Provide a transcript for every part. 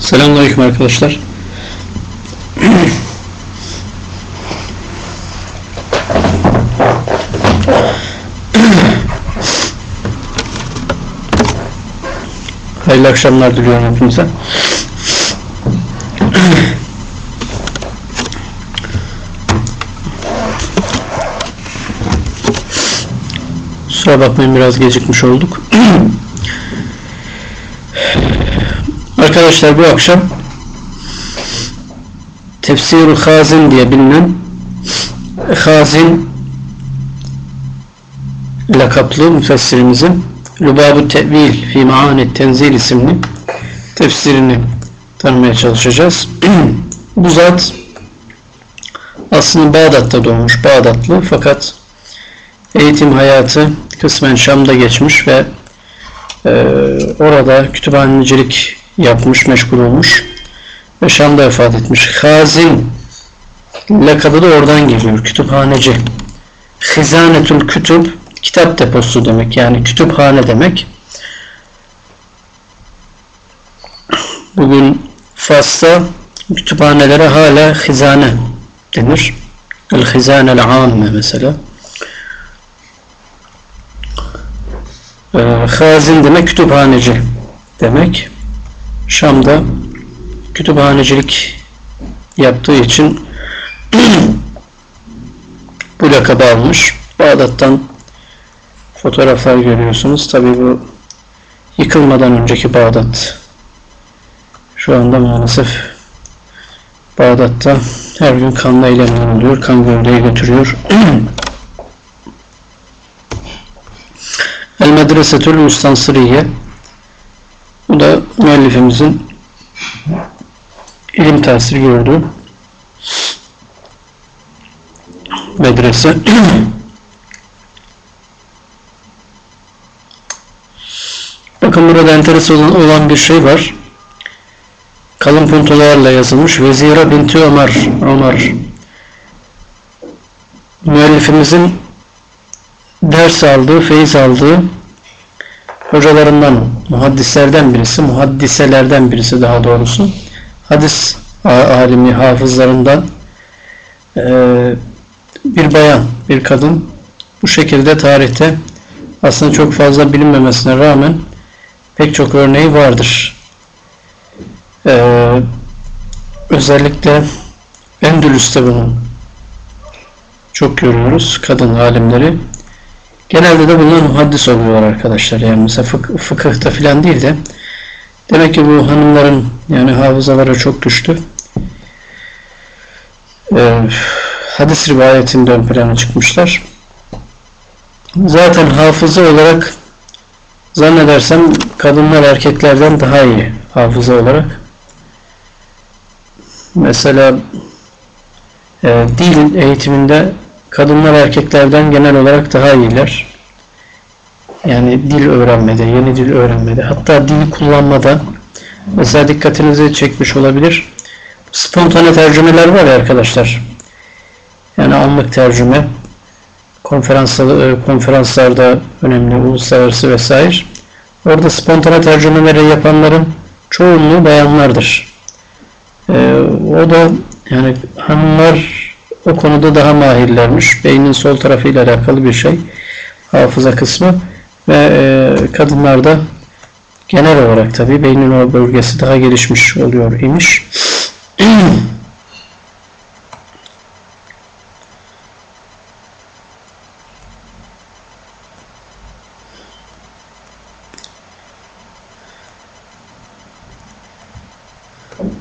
Selamünaleyküm arkadaşlar. Hayırlı akşamlar diliyorum hepinize. Kusura bakmayın biraz gecikmiş olduk. Arkadaşlar bu akşam Tefsir-i Hazin diye bilinen Hazin lakaplı müfessirimizin Lubab-ı Tevil fi Maani Tenzil isimli tefsirini tanımaya çalışacağız. bu zat aslında Bağdat'ta doğmuş, Bağdatlı fakat eğitim hayatı kısmen Şam'da geçmiş ve e, orada kütüphanecilik yapmış, meşgul olmuş ve Şam'da vefat etmiş. Hazin lakabı da oradan geliyor. Kütüphaneci. Hizanetül kütüb kitap deposu demek. Yani kütüphane demek. Bugün Fas'ta kütüphanelere hala hizane denir. El hizanel amme mesela. Ee, hazin demek kütüphaneci demek. Şam'da kütüphanecilik yaptığı için bu lakabı almış. Bağdat'tan fotoğraflar görüyorsunuz. Tabi bu yıkılmadan önceki Bağdat. Şu anda maalesef Bağdat'ta her gün kanla eylem oluyor. Kan gövdeye götürüyor. El Medresetül Müstansiriye bu da müellifimizin ilim tahsili gördüğü medrese. Bakın burada enteresan olan bir şey var. Kalın puntolarla yazılmış. Vezira binti Ömer. Ömer. Müellifimizin ders aldığı, feyiz aldığı hocalarından, muhaddislerden birisi, muhaddiselerden birisi daha doğrusu, hadis alimi, hafızlarından bir bayan, bir kadın bu şekilde tarihte aslında çok fazla bilinmemesine rağmen pek çok örneği vardır. Özellikle Endülüs'te bunu çok görüyoruz, kadın alimleri. Genelde de bunlar muhaddis oluyorlar arkadaşlar. Yani mesela fık fıkıhta filan değil de demek ki bu hanımların yani hafızaları çok güçlü. Ee, hadis rivayetinde ön plana çıkmışlar. Zaten hafıza olarak zannedersem kadınlar erkeklerden daha iyi hafıza olarak. Mesela e, dil eğitiminde kadınlar erkeklerden genel olarak daha iyiler. Yani dil öğrenmede, yeni dil öğrenmede, hatta dil kullanmada mesela dikkatinizi çekmiş olabilir. Spontane tercümeler var ya arkadaşlar. Yani anlık tercüme konferanslarda, konferanslarda önemli, uluslararası vesaire. Orada spontane tercümeleri yapanların çoğunluğu bayanlardır. Ee, o da yani hanımlar o konuda daha mahirlermiş. Beynin sol tarafıyla alakalı bir şey. Hafıza kısmı. Ve e, kadınlarda genel olarak tabi beynin o bölgesi daha gelişmiş oluyor imiş.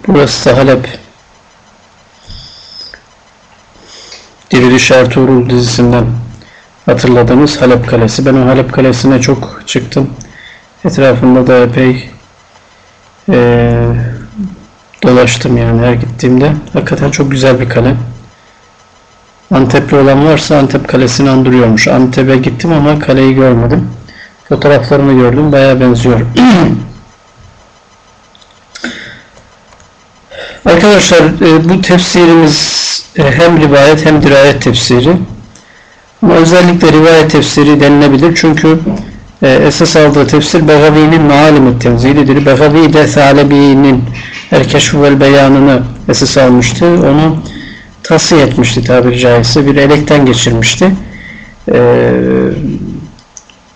Burası da Halep. Diriliş Ertuğrul dizisinden hatırladığımız Halep Kalesi. Ben o Halep Kalesi'ne çok çıktım. Etrafında da epey e, dolaştım yani her gittiğimde. Hakikaten çok güzel bir kale. Antepli olan varsa Antep Kalesi'ni andırıyormuş. Antep'e gittim ama kaleyi görmedim. Fotoğraflarını gördüm. Baya benziyor. Arkadaşlar e, bu tefsirimiz hem rivayet hem dirayet tefsiri. Ama özellikle rivayet tefsiri denilebilir. Çünkü e, esas aldığı tefsir Begavi'nin Maalim-i Tenzilidir. Begavi de Thalebi'nin El-Keşf vel Beyanını esas almıştı. Onu tasfiye etmişti tabiri caizse. Bir elekten geçirmişti. Ee,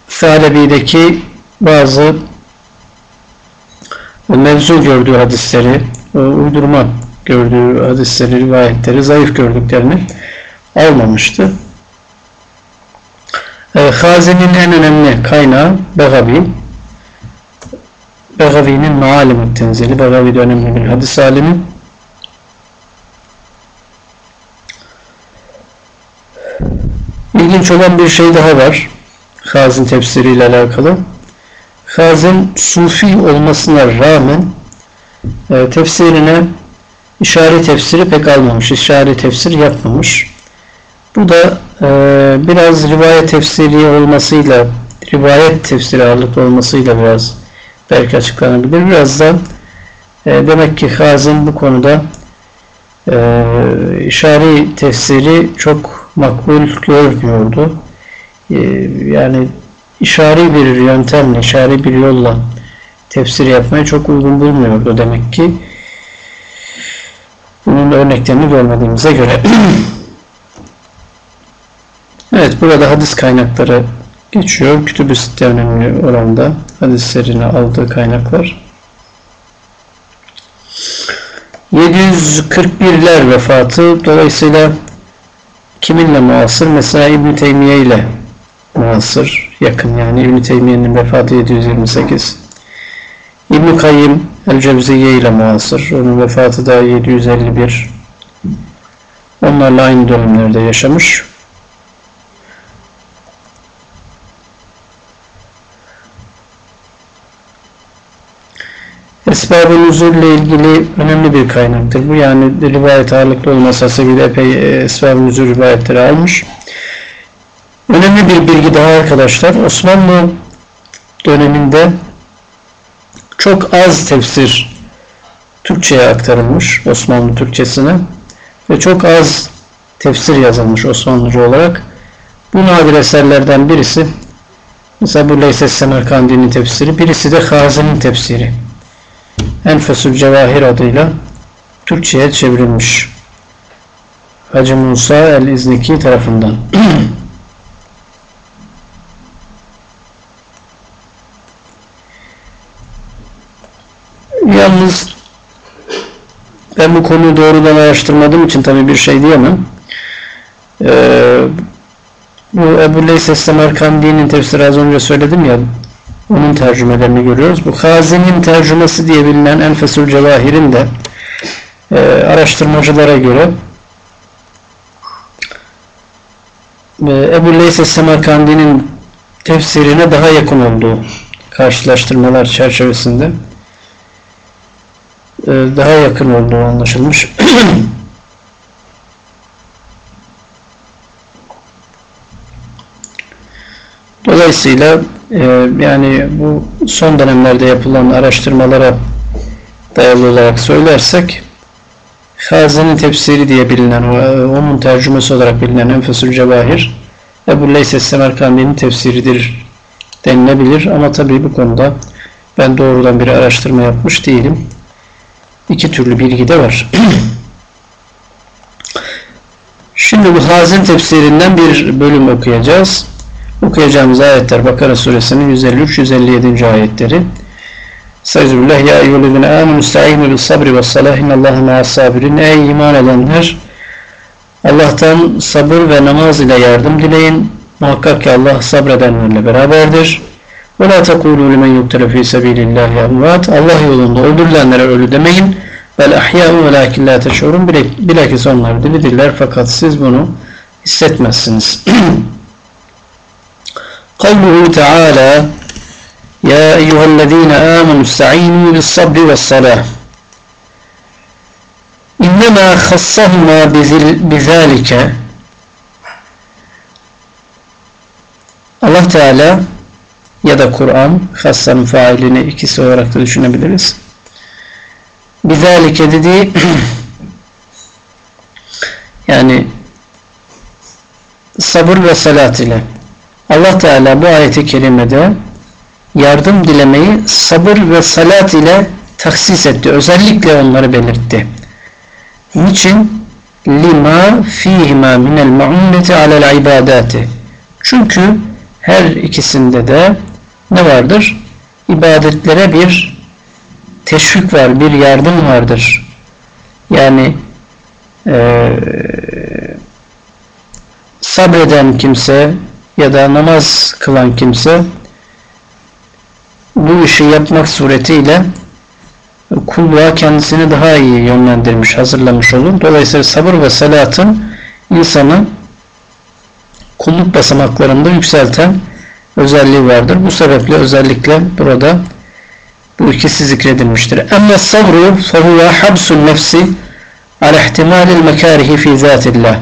Falebi'deki bazı mevzu gördüğü hadisleri, uydurma gördüğü hadisleri, rivayetleri, zayıf gördüklerini almamıştı. E, Hazi'nin en önemli kaynağı Begavi. Begavi'nin Maalim-i Tenzili. Begavi de önemli bir hadis alimi. İlginç olan bir şey daha var. Hazin tefsiriyle alakalı. Hazin Sufi olmasına rağmen e, tefsirine işaret tefsiri pek almamış. İşaret tefsir yapmamış. Bu da e, biraz rivayet tefsiri olmasıyla, rivayet tefsiri ağırlıklı olmasıyla biraz belki açıklanabilir. Biraz da e, demek ki Hazin bu konuda e, işari tefsiri çok makbul görmüyordu. E, yani işari bir yöntemle, işari bir yolla tefsir yapmayı çok uygun bulmuyordu demek ki. Bunun örneklerini görmediğimize göre. evet burada hadis kaynakları geçiyor. Kütüb-ü Sitte önemli oranda hadislerini aldığı kaynaklar. 741'ler vefatı dolayısıyla kiminle muasır? Mesela İbn Teymiye ile muasır, yakın yani İbn Teymiye'nin vefatı 728. İbn Kayyim El-Cevziye ile muasır. Onun vefatı da 751. Onlarla aynı dönemlerde yaşamış. Esbab-ı ile ilgili önemli bir kaynaktır. Bu yani rivayet ağırlıklı olmasa sebebiyle epey e, Esbab-ı rivayetleri almış. Önemli bir bilgi daha arkadaşlar. Osmanlı döneminde çok az tefsir Türkçe'ye aktarılmış Osmanlı Türkçesine ve çok az tefsir yazılmış Osmanlıca olarak. Bu nadir eserlerden birisi mesela bu Leyses Semerkandi'nin tefsiri, birisi de Hazi'nin tefsiri. Enfesül Cevahir adıyla Türkçe'ye çevrilmiş. Hacı Musa el-İzniki tarafından. Yalnız ben bu konuyu doğrudan araştırmadığım için tabii bir şey diyemem. Ee, bu Ebu Leys Semerkandi'nin tefsiri az önce söyledim ya onun tercümelerini görüyoruz. Bu Hazi'nin tercümesi diye bilinen Enfesül Cevahir'in de e, araştırmacılara göre e, Ebu Leys Semerkandi'nin tefsirine daha yakın olduğu karşılaştırmalar çerçevesinde daha yakın olduğu anlaşılmış. Dolayısıyla e, yani bu son dönemlerde yapılan araştırmalara dayalı olarak söylersek Hazi'nin tefsiri diye bilinen, e, onun tercümesi olarak bilinen Enfesül Cevahir Ebu Leys Semerkandi'nin tefsiridir denilebilir ama tabii bu konuda ben doğrudan bir araştırma yapmış değilim iki türlü bilgi de var. Şimdi bu Hazin tefsirinden bir bölüm okuyacağız. Okuyacağımız ayetler Bakara suresinin 153-157. ayetleri. Estağfirullah ya eyyühellezine amenu ista'inu bis sabri ve salah innallaha ma'as sabirin. Ey iman edenler Allah'tan sabır ve namaz ile yardım dileyin. Muhakkak ki Allah sabredenlerle beraberdir. Ve la tekulu limen yuktele fi sebilillahi emvat. Allah yolunda öldürülenlere ölü demeyin. Vel ahya'u ve lakin la teşurun. Bilakis onlar diridirler fakat siz bunu hissetmezsiniz. Kavluhu Teala Ya eyyühellezine amenu ista'inu bis sabri ve salah. İnnemâ khassahuma bizalike Allah Teala ya da Kur'an hassanın failini ikisi olarak da düşünebiliriz. Bizalike dediği yani sabır ve salat ile Allah Teala bu ayeti kerimede yardım dilemeyi sabır ve salat ile taksis etti. Özellikle onları belirtti. Niçin? Lima fihima minel ma'unneti alel ibadati. Çünkü her ikisinde de ne vardır? İbadetlere bir teşvik var, bir yardım vardır. Yani e, sabreden kimse ya da namaz kılan kimse bu işi yapmak suretiyle kulluğa kendisini daha iyi yönlendirmiş, hazırlamış olur. Dolayısıyla sabır ve salatın insanı kulluk basamaklarında yükselten özelliği vardır. Bu sebeple özellikle burada bu ikisi zikredilmiştir. Ama sabru fehuve habsun nefsi ala ihtimalil mekarihi fi zatillah.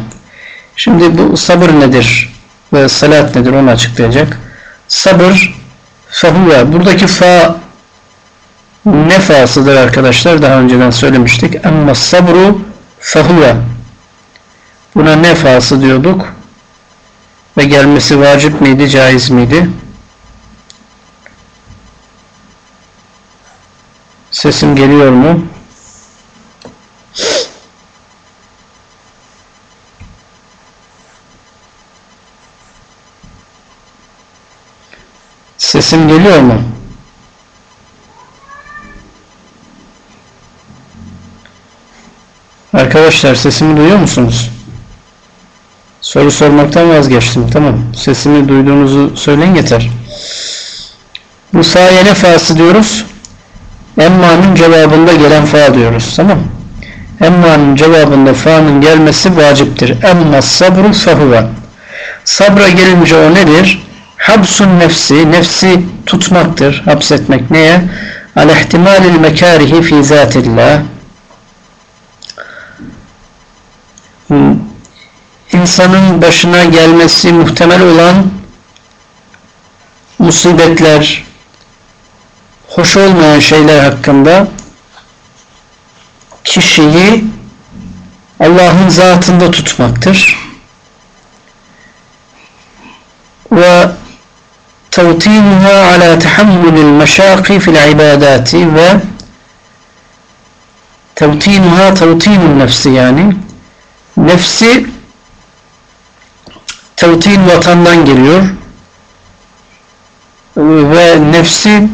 Şimdi bu sabır nedir ve salat nedir onu açıklayacak. Sabır fehuve buradaki fa ne fasıdır arkadaşlar daha önceden söylemiştik. Ama sabru fehuve buna ne fası diyorduk ve gelmesi vacip miydi caiz miydi? Sesim geliyor mu? Sesim geliyor mu? Arkadaşlar sesimi duyuyor musunuz? Soru sormaktan vazgeçtim. Tamam. Sesimi duyduğunuzu söyleyin yeter. Bu sahaya ne fası diyoruz? Emma'nın cevabında gelen fa diyoruz. Tamam Emma'nın cevabında fa'nın gelmesi vaciptir. Emma sabru fehuve. Sabra gelince o nedir? Habsun nefsi, nefsi tutmaktır. Hapsetmek neye? Al ihtimalil mekarihi fi zatillah. Hmm. İnsanın başına gelmesi muhtemel olan musibetler, hoş olmayan şeyler hakkında kişiyi Allah'ın zatında tutmaktır. Ve tevtinuha ala tahammülil meşaki fil ibadati ve tevtinuha tevtinun nefsi yani nefsi tevtin vatandan geliyor ve nefsi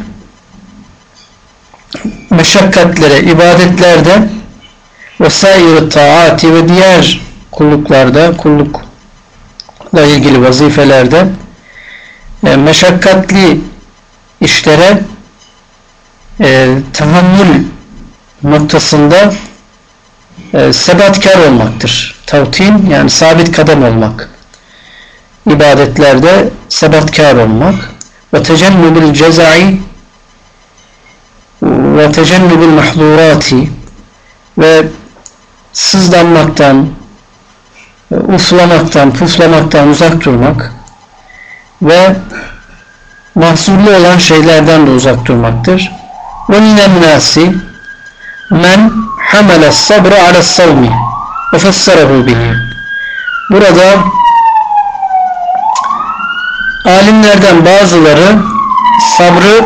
meşakkatlere, ibadetlerde vesaire taati ve diğer kulluklarda, kullukla ilgili vazifelerde e, meşakkatli işlere e, tahammül noktasında e, sebatkar olmaktır. Tavtin yani sabit kadem olmak. İbadetlerde sebatkar olmak. Ve tecennübül cezai ve tecennübül mahdurati ve sızlanmaktan, uflamaktan, puflamaktan uzak durmak ve mahzurlu olan şeylerden de uzak durmaktır. Ve minen nasi men hamele sabra ala savmi ve fessarahu bihi. Burada alimlerden bazıları sabrı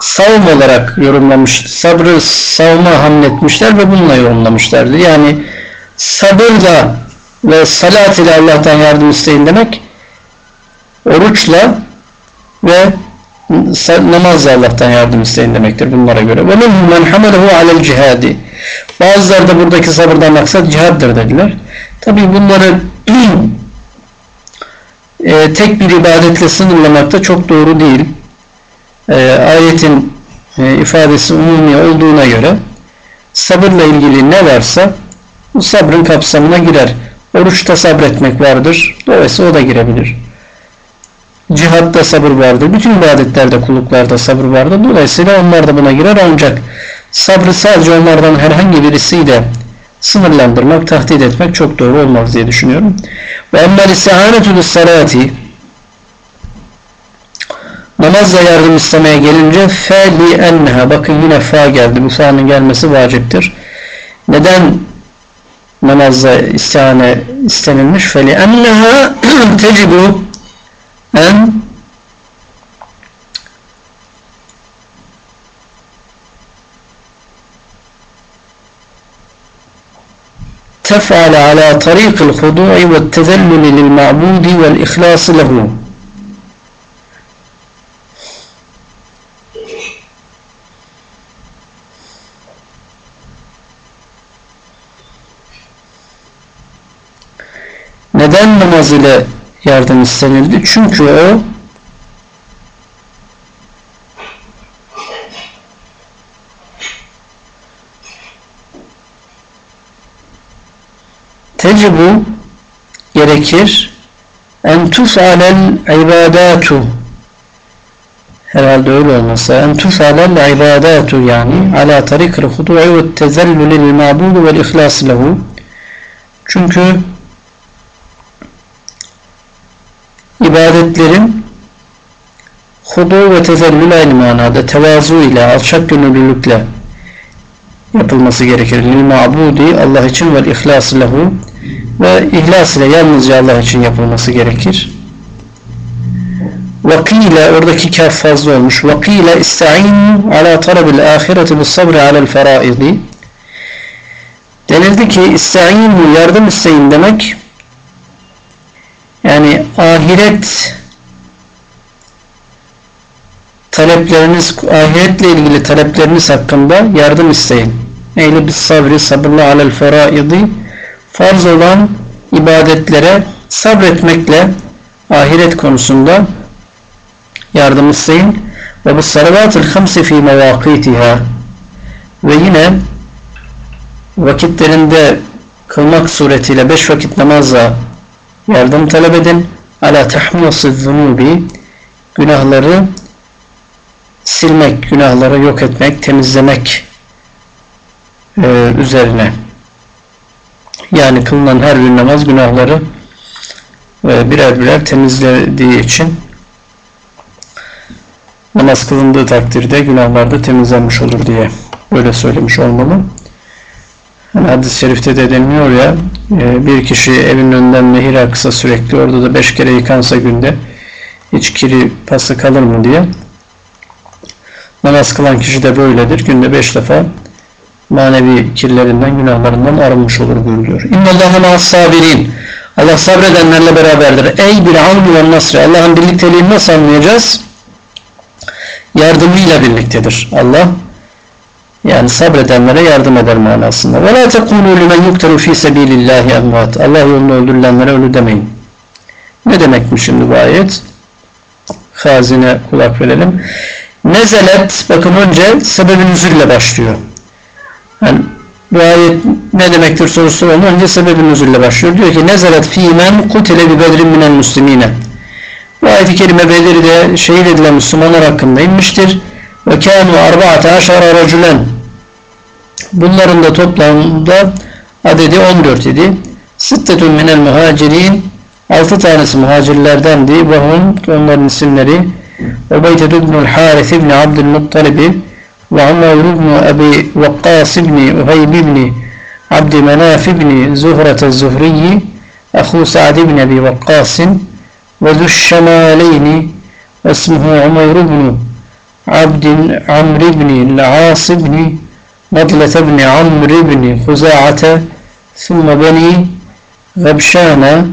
savm olarak yorumlamış, sabrı savma hamletmişler ve bununla yorumlamışlardı. Yani sabırla ve salat ile Allah'tan yardım isteyin demek oruçla ve namazla Allah'tan yardım isteyin demektir bunlara göre. Minhum men hamalehu alel cihadi. Bazıları da buradaki sabırdan maksat cihaddır dediler. Tabi bunları e, tek bir ibadetle sınırlamak da çok doğru değil e, ayetin e, ifadesi umumi olduğuna göre sabırla ilgili ne varsa bu sabrın kapsamına girer. Oruçta sabretmek vardır. Dolayısıyla o da girebilir. Cihatta sabır vardır. Bütün ibadetlerde, kulluklarda sabır vardır. Dolayısıyla onlar da buna girer ancak sabrı sadece onlardan herhangi birisiyle sınırlandırmak, tahdit etmek çok doğru olmaz diye düşünüyorum. Ve emmel istihanetü salati namazla yardım istemeye gelince fe li enneha bakın yine fa geldi bu fa'nın gelmesi vaciptir neden namazla istihane istenilmiş fe li enneha tecibu en تفعل على طريق الخضوع والتذلل للمعبود والإخلاص له Neden namaz ile yardım istenildi? Çünkü o tecibu gerekir. En tuf'alel ibadatu. Herhalde öyle olmasa. En tuf'alel ibadatu yani ala tarikil hudu'i ve tezellülü lil ma'budu vel ihlas lehu. Çünkü ibadetlerin hudu ve tezellül aynı manada tevazu ile alçak gönüllülükle yapılması gerekir. Lil ma'budi Allah için ve ihlas lehu ve ihlas ile yalnızca Allah için yapılması gerekir. Vakile oradaki kaf fazla olmuş. Vakile ista'inu ala tarabil ahireti bis sabri alel feraidi. Denildi ki ista'inu yardım isteyin demek yani ahiret talepleriniz, ahiretle ilgili talepleriniz hakkında yardım isteyin. Eyle bis sabri sabırla alel feraidi farz olan ibadetlere sabretmekle ahiret konusunda yardım isteyin. Ve bu salavatül hamsi fi mevakitiha ve yine vakitlerinde kılmak suretiyle beş vakit namazla yardım talep edin. Ala tahmiyası zunubi günahları silmek, günahları yok etmek, temizlemek e, üzerine. Yani kılınan her bir namaz günahları e, birer birer temizlediği için namaz kılındığı takdirde günahlar da temizlenmiş olur diye böyle söylemiş olmalı. Yani hadis-i şerifte de deniliyor ya e, bir kişi evin önünden nehir aksa sürekli orada da beş kere yıkansa günde hiç kiri pası kalır mı diye namaz kılan kişi de böyledir. Günde beş defa manevi kirlerinden, günahlarından arınmış olur buyuruyor. İnnallâhe sabirin. Allah sabredenlerle beraberdir. Ey bir avni ve nasri. Allah'ın birlikteliğini nasıl anlayacağız? Yardımıyla birliktedir. Allah yani sabredenlere yardım eder manasında. Ve la tekunu limen yukteru fi sebilillahi emvat. Allah yolunda öldürülenlere ölü demeyin. Ne demekmiş şimdi bu ayet? Hazine kulak verelim. Nezelet, bakın önce sebebin üzülle başlıyor. Yani bu ayet ne demektir sorusu olan önce sebebin üzülle başlıyor. Diyor ki nezelet fîmen kutile bi bedrin minel muslimine. Bu ayet-i kerime Bedir'de şehit edilen Müslümanlar hakkında inmiştir. Ve kânu arba'ate aşara racülen. Bunların da toplamda adedi 14 idi. Sittetun minel muhacirin. 6 tanesi muhacirlerdendi. Ve onların isimleri Ubeyde ibnül Harith ibn Abdülmuttalibi Amr ibn Abi Vakkas ibn Uhayb ibn Abd Menaf ibn Zuhret Zuhriyi أخو سعد بن أبي وقاص وذو الشمالين اسمه عمير بن عبد عمرو بن العاص بن نضلة بن عمرو بن خزاعة ثم بني غبشان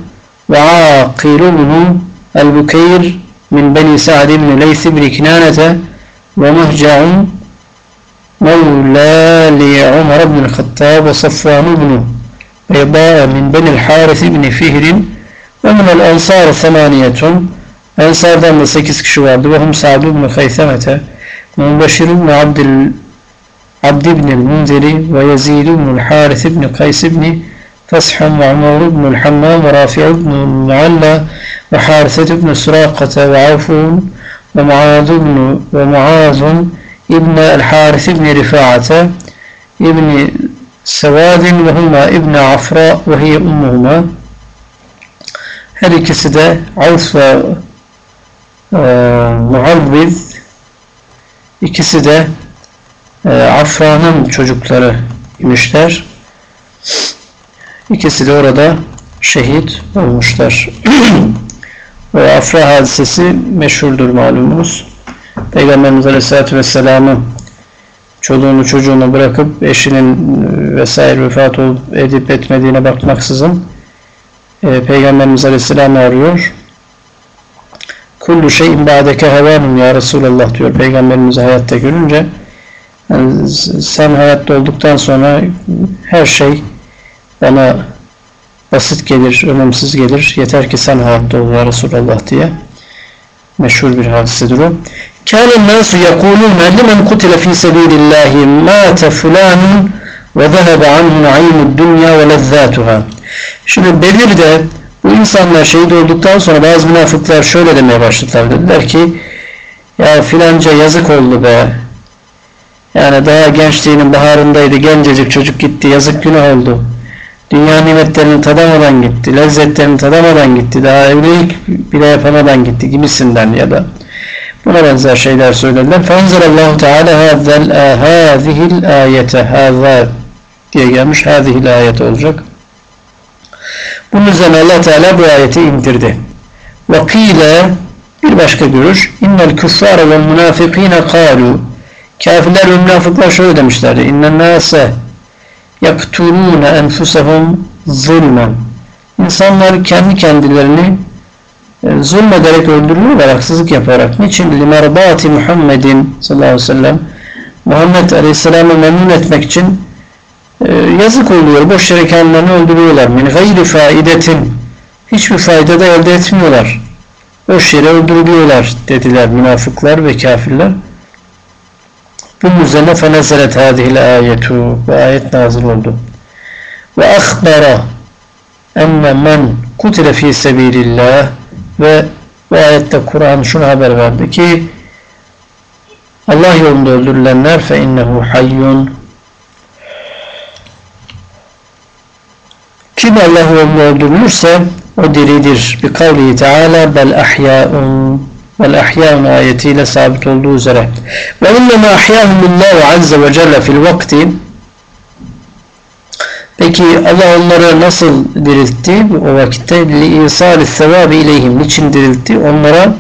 وعاقل بن البكير من بني سعد بن ليث بن كنانة ومهجع مولى لعمر بن الخطاب وصفوان بن رضاء من بني الحارث بن فهر ومن الأنصار ثمانية. أنصار دم سكس كشواد وهم سعد بن خيثمة ومبشر بن عبد ال... عبد بن المنذر ويزيد بن الحارث بن قيس بن فصح وعمر بن الحمام ورافع بن المعلى وحارثة بن سراقة وعوف ومعاذ بن ومعاذ Surakata ve Avfun ve Muaz ibn ve Muaz ibn el-Harith ibn Rifa'ate ibn Sevadin ve huma ibn Afra ve hiye ummuhuma her ikisi de Avf ve e, Muavviz ikisi de e, Afra'nın çocukları imişler. İkisi de orada şehit olmuşlar. Afra hadisesi meşhurdur malumunuz. Peygamberimiz Aleyhisselatü Vesselam'ı çoluğunu çocuğunu bırakıp eşinin e, vesaire vefat olup edip etmediğine bakmaksızın e, Peygamberimiz Aleyhisselam'ı arıyor. Kullu şeyin ba'deke hevanun ya Resulallah diyor Peygamberimizi hayatta görünce. Yani sen hayatta olduktan sonra her şey bana basit gelir, önemsiz gelir. Yeter ki sen hayatta ol ya Resulallah diye. Meşhur bir hadisedir o. Kâlen nâsu yekûlûne limen kutile fî sebîlillâhi mâte fulânun ve zehebe anhu na'imud dünya ve lezzâtuhâ. Şimdi Bedir'de bu insanlar şehit olduktan sonra bazı münafıklar şöyle demeye başladılar. Dediler ki ya filanca yazık oldu be. Yani daha gençliğinin baharındaydı. Gencecik çocuk gitti. Yazık günah oldu. Dünya nimetlerini tadamadan gitti. Lezzetlerini tadamadan gitti. Daha evlilik bile yapamadan gitti gibisinden ya da buna benzer şeyler söylediler. Fenzelallahu Teala hâzihil ayete hâzâ diye gelmiş. Hâzihil ayet olacak. Bunun üzerine Allah Teala bu ayeti indirdi. Ve kîle bir başka görüş innel küffâre vel münâfikîne kâlu kafirler ve münafıklar şöyle demişlerdi innen nâse yaktulûne enfusehum zulmen İnsanlar kendi kendilerini e, zulmederek öldürüyorlar, haksızlık yaparak. Niçin? Limerbati Muhammedin sallallahu aleyhi ve sellem Muhammed Aleyhisselam'ı memnun etmek için e, yazık oluyor. Boş yere kendilerini öldürüyorlar. Min gayri faidetin hiçbir fayda da elde etmiyorlar. Boş yere öldürülüyorlar dediler münafıklar ve kafirler. Bunun üzerine fenezelet hadihil ayetu bu ayet nazil oldu. Ve akhbara enne men kutile fi sebilillah ve bu ayette Kur'an şunu haber verdi ki Allah yolunda öldürülenler fe innehu hayyun kim Allah yolunda öldürülürse o diridir. Bir kavli Teala bel ahya'un vel ahya'un ayetiyle sabit olduğu üzere. Ve innema ahya'humullahu azze ve celle fil vakti Peki Allah onları nasıl diriltti o vakitte? لِاِيْسَالِ الثَّوَابِ اِلeyhim. Niçin diriltti? Onlara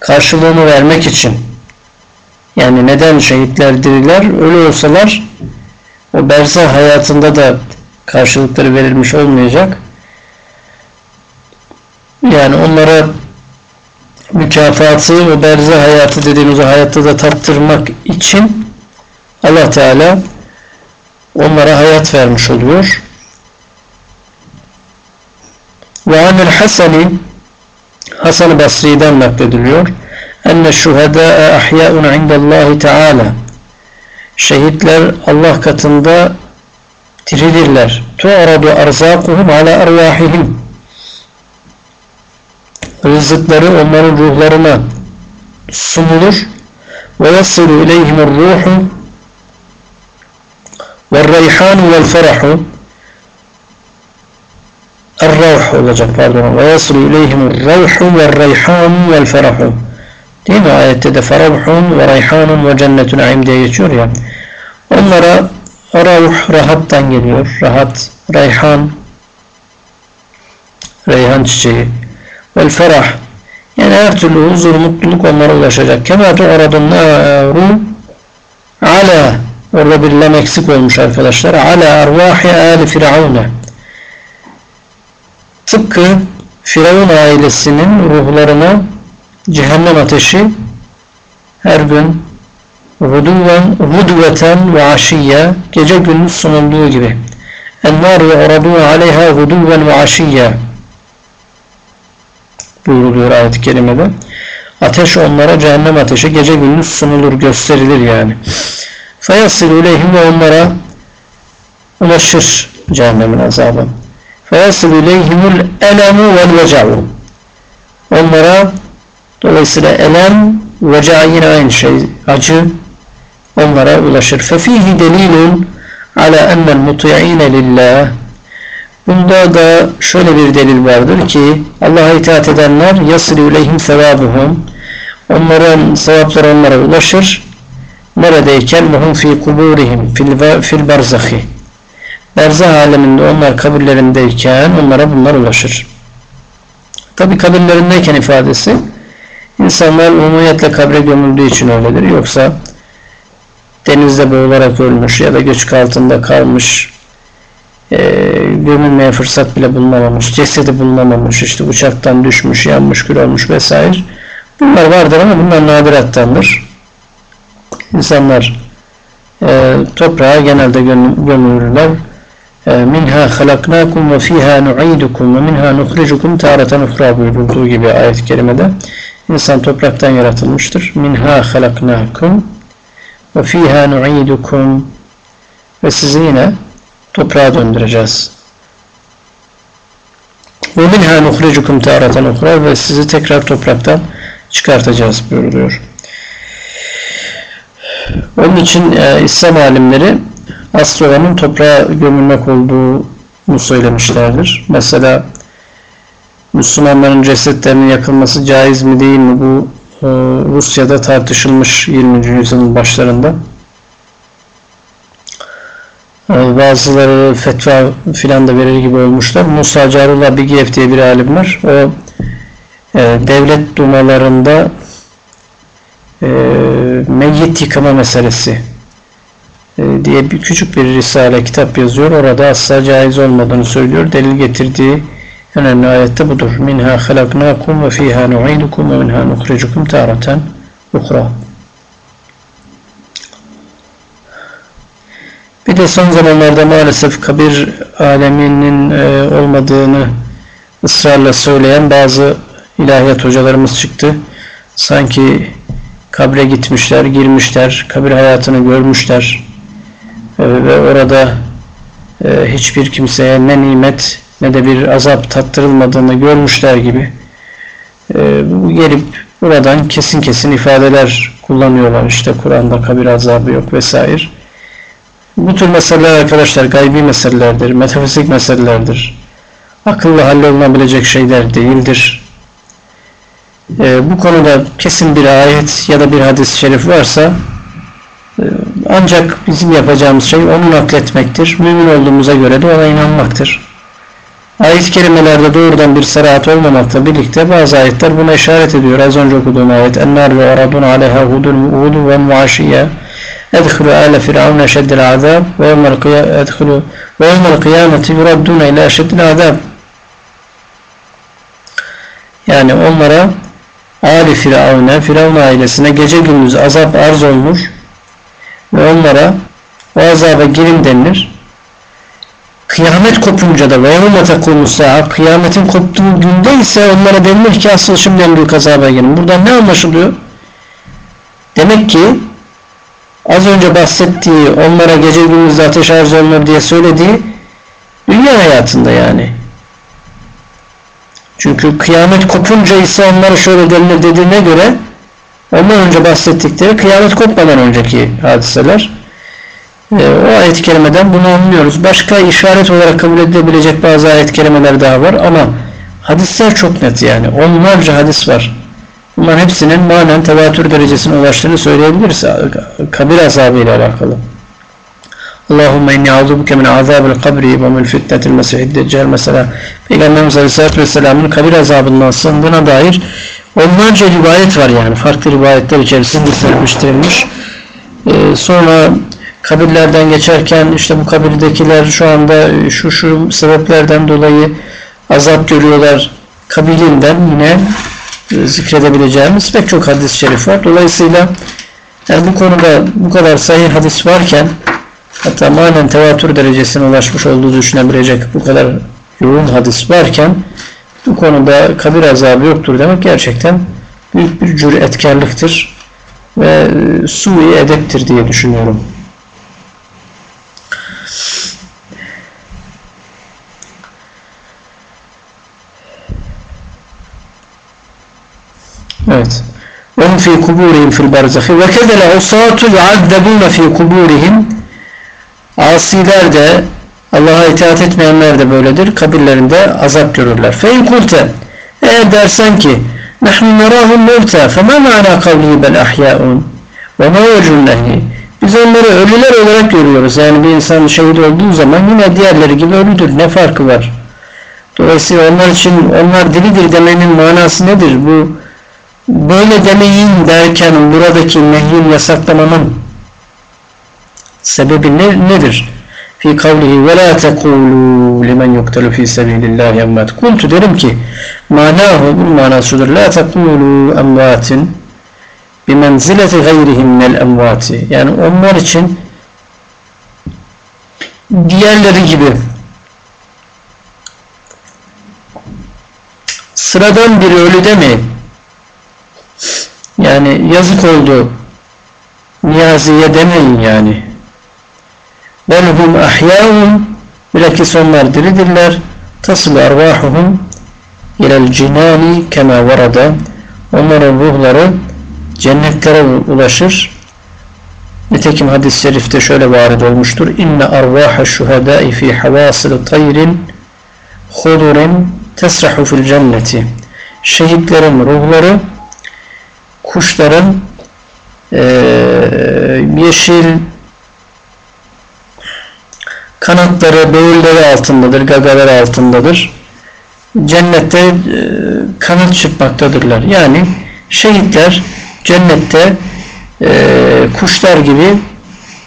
karşılığını vermek için. Yani neden şehitler diriler? Öyle olsalar o berzah hayatında da karşılıkları verilmiş olmayacak. Yani onlara mükafatı o berzah hayatı dediğimiz o hayatta da tattırmak için Allah Teala onlara hayat vermiş oluyor. Ve anil hasani Hasan Basri'den naklediliyor. Enne şuhedâe ahyâun indallâhi teâlâ Şehitler Allah katında diridirler. Tu'aradu arzâkuhum ala arvâhihim Rızıkları onların ruhlarına sunulur. Ve yasılu ileyhimur ruhu ve reyhanu vel ferahu الروح ولا جبار ويصل إليهم الروح والريحان والفرح. دين آية تدف روح وريحان وجنة نعيم دي يتشوريا onlar روح rahattan geliyor rahat ريحان. ريحان çiçeği والفرح. يعني her türlü huzur mutluluk onlara ulaşacak كما تعرض النار على orada bir lem eksik على أرواح آل فرعون. Tıpkı Firavun ailesinin ruhlarına cehennem ateşi her gün Huduven, hudveten ve aşiyye gece gündüz sunulduğu gibi. Ennâr yu'radû aleyha huduven ve aşiyye buyuruluyor ayet-i kerimede. Ateş onlara cehennem ateşi gece gündüz sunulur, gösterilir yani. Feyasil uleyhim ve onlara ulaşır cehennemin azabı. فَيَصِلُ اِلَيْهِمُ الْاَلَمُ وَالْوَجَعُ Onlara dolayısıyla elem, veca yine aynı şey, acı onlara ulaşır. فَفِيهِ دَلِيلٌ عَلَى اَنَّ الْمُطِعِينَ لِلّٰهِ Bunda da şöyle bir delil vardır ki Allah'a itaat edenler yasıl ileyhim sevabuhum onların sevapları onlara ulaşır neredeyken muhum fi kuburihim fil, fil berzahi berzah aleminde onlar kabirlerindeyken onlara bunlar ulaşır. Tabi kabirlerindeyken ifadesi insanlar umumiyetle kabre gömüldüğü için öyledir. Yoksa denizde boğularak ölmüş ya da göçük altında kalmış, e, gömülmeye fırsat bile bulunamamış, cesedi bulunamamış, işte uçaktan düşmüş, yanmış, kül olmuş vesaire. Bunlar vardır ama bunlar nadirattandır. İnsanlar e, toprağa genelde gömülürler. E, minha halaknakum ve fiha nu'idukum ve minha nukhrijukum taratan ukhra buyurulduğu gibi ayet-i kerimede. İnsan topraktan yaratılmıştır. Minha halaknakum ve fiha nu'idukum ve sizi yine toprağa döndüreceğiz. Ve minha nukhrijukum taratan ukhra ve sizi tekrar topraktan çıkartacağız buyuruluyor. Onun için e, İslam alimleri astronomun toprağa gömülmek olduğunu söylemişlerdir. Mesela Müslümanların cesetlerinin yakılması caiz mi değil mi bu e, Rusya'da tartışılmış 20. yüzyılın başlarında. E, bazıları fetva filan da verir gibi olmuşlar. Musa Carullah Bigiyev diye bir alim var. O e, devlet dumalarında e, meyyit yıkama meselesi diye bir küçük bir risale kitap yazıyor. Orada asla caiz olmadığını söylüyor. Delil getirdiği önemli ayette budur. Minha halaknakum ve fiha nu'idukum ve minha nukhrijukum taratan ukra. Bir de son zamanlarda maalesef kabir aleminin e, olmadığını ısrarla söyleyen bazı ilahiyat hocalarımız çıktı. Sanki kabre gitmişler, girmişler, kabir hayatını görmüşler e, ve orada e, hiçbir kimseye ne nimet ne de bir azap tattırılmadığını görmüşler gibi e, gelip buradan kesin kesin ifadeler kullanıyorlar. İşte Kur'an'da kabir azabı yok vesaire. Bu tür meseleler arkadaşlar gaybi meselelerdir, metafizik meselelerdir. Akıllı hallolunabilecek şeyler değildir. Ee, bu konuda kesin bir ayet ya da bir hadis-i şerif varsa e, ancak bizim yapacağımız şey onu nakletmektir. Mümin olduğumuza göre de ona inanmaktır. Ayet-i kerimelerde doğrudan bir serahat olmamakla birlikte bazı ayetler buna işaret ediyor. Az önce okuduğum ayet Ennar ve aradun aleyha hudul uğulu ve muaşiye edhulu ale firavun eşeddil azab ve yevmel kıyameti yuraddune ile eşeddil azab yani onlara Ali Firavun'a, Firavun ailesine gece gündüz azap arz olmuş ve onlara o azaba girin denilir. Kıyamet kopunca da ve yevme tekumu sa'a kıyametin koptuğu günde ise onlara denilir ki asıl şimdi en büyük azaba girin. Buradan ne anlaşılıyor? Demek ki az önce bahsettiği onlara gece gündüz ateş arz olunur diye söylediği dünya hayatında yani. Çünkü kıyamet kopunca ise onlara şöyle denilir dediğine göre ondan önce bahsettikleri kıyamet kopmadan önceki hadiseler. E, o ayet-i kerimeden bunu anlıyoruz. Başka işaret olarak kabul edilebilecek bazı ayet-i kerimeler daha var ama hadisler çok net yani. Onlarca hadis var. Bunların hepsinin manen tevatür derecesine ulaştığını söyleyebiliriz. Kabir azabı ile alakalı. Allahümme inni a'udhubuke min azabil kabri ve min fitnetil mesihid deccal mesela Peygamberimiz Aleyhisselatü Vesselam'ın kabir azabından sığındığına dair onlarca rivayet var yani farklı rivayetler içerisinde serpiştirilmiş. Ee, sonra kabirlerden geçerken işte bu kabirdekiler şu anda şu şu sebeplerden dolayı azap görüyorlar kabilinden yine e, zikredebileceğimiz pek çok hadis-i şerif var. Dolayısıyla yani bu konuda bu kadar sahih hadis varken hatta manen tevatür derecesine ulaşmış olduğu düşünebilecek bu kadar yoğun hadis varken bu konuda kabir azabı yoktur demek gerçekten büyük bir cüretkarlıktır ve sui edeptir diye düşünüyorum. Evet. وهم في كبورهم في البرزخ وكذا العصاة يعذبون في كبورهم Asiler de Allah'a itaat etmeyenler de böyledir. Kabirlerinde azap görürler. Fein kulte eğer dersen ki nahnu narahum mevta fema ma'na kavlihi bel ahya'un ve ma vecunnehi biz onları ölüler olarak görüyoruz. Yani bir insan şehit olduğu zaman yine diğerleri gibi ölüdür. Ne farkı var? Dolayısıyla onlar için onlar diridir demenin manası nedir? Bu böyle demeyin derken buradaki nehyin yasaklamanın Sebebi ne, nedir? Fi kavlihi ve la tekulu limen yuktelu fi sebilillahi emmat. Kultu derim ki manahu bunun manasıdır. La tekulu emvatin bimenzileti gayrihim minel emvati. Yani onlar için diğerleri gibi sıradan bir ölü demeyin. Yani yazık oldu Niyazi'ye demeyin yani. Belhum ahyâun bilakis onlar diridirler. Tasıl arvahuhum ilel cinani kema varada onların ruhları cennetlere ulaşır. Nitekim hadis-i şerifte şöyle varid olmuştur. İnne arvaha şuhadai fi havasıl tayrin hudurin tesrahu fil cenneti. Şehitlerin ruhları kuşların e, yeşil kanatları, böğülleri altındadır, gagaları altındadır. Cennette e, kanat çırpmaktadırlar. Yani şehitler cennette e, kuşlar gibi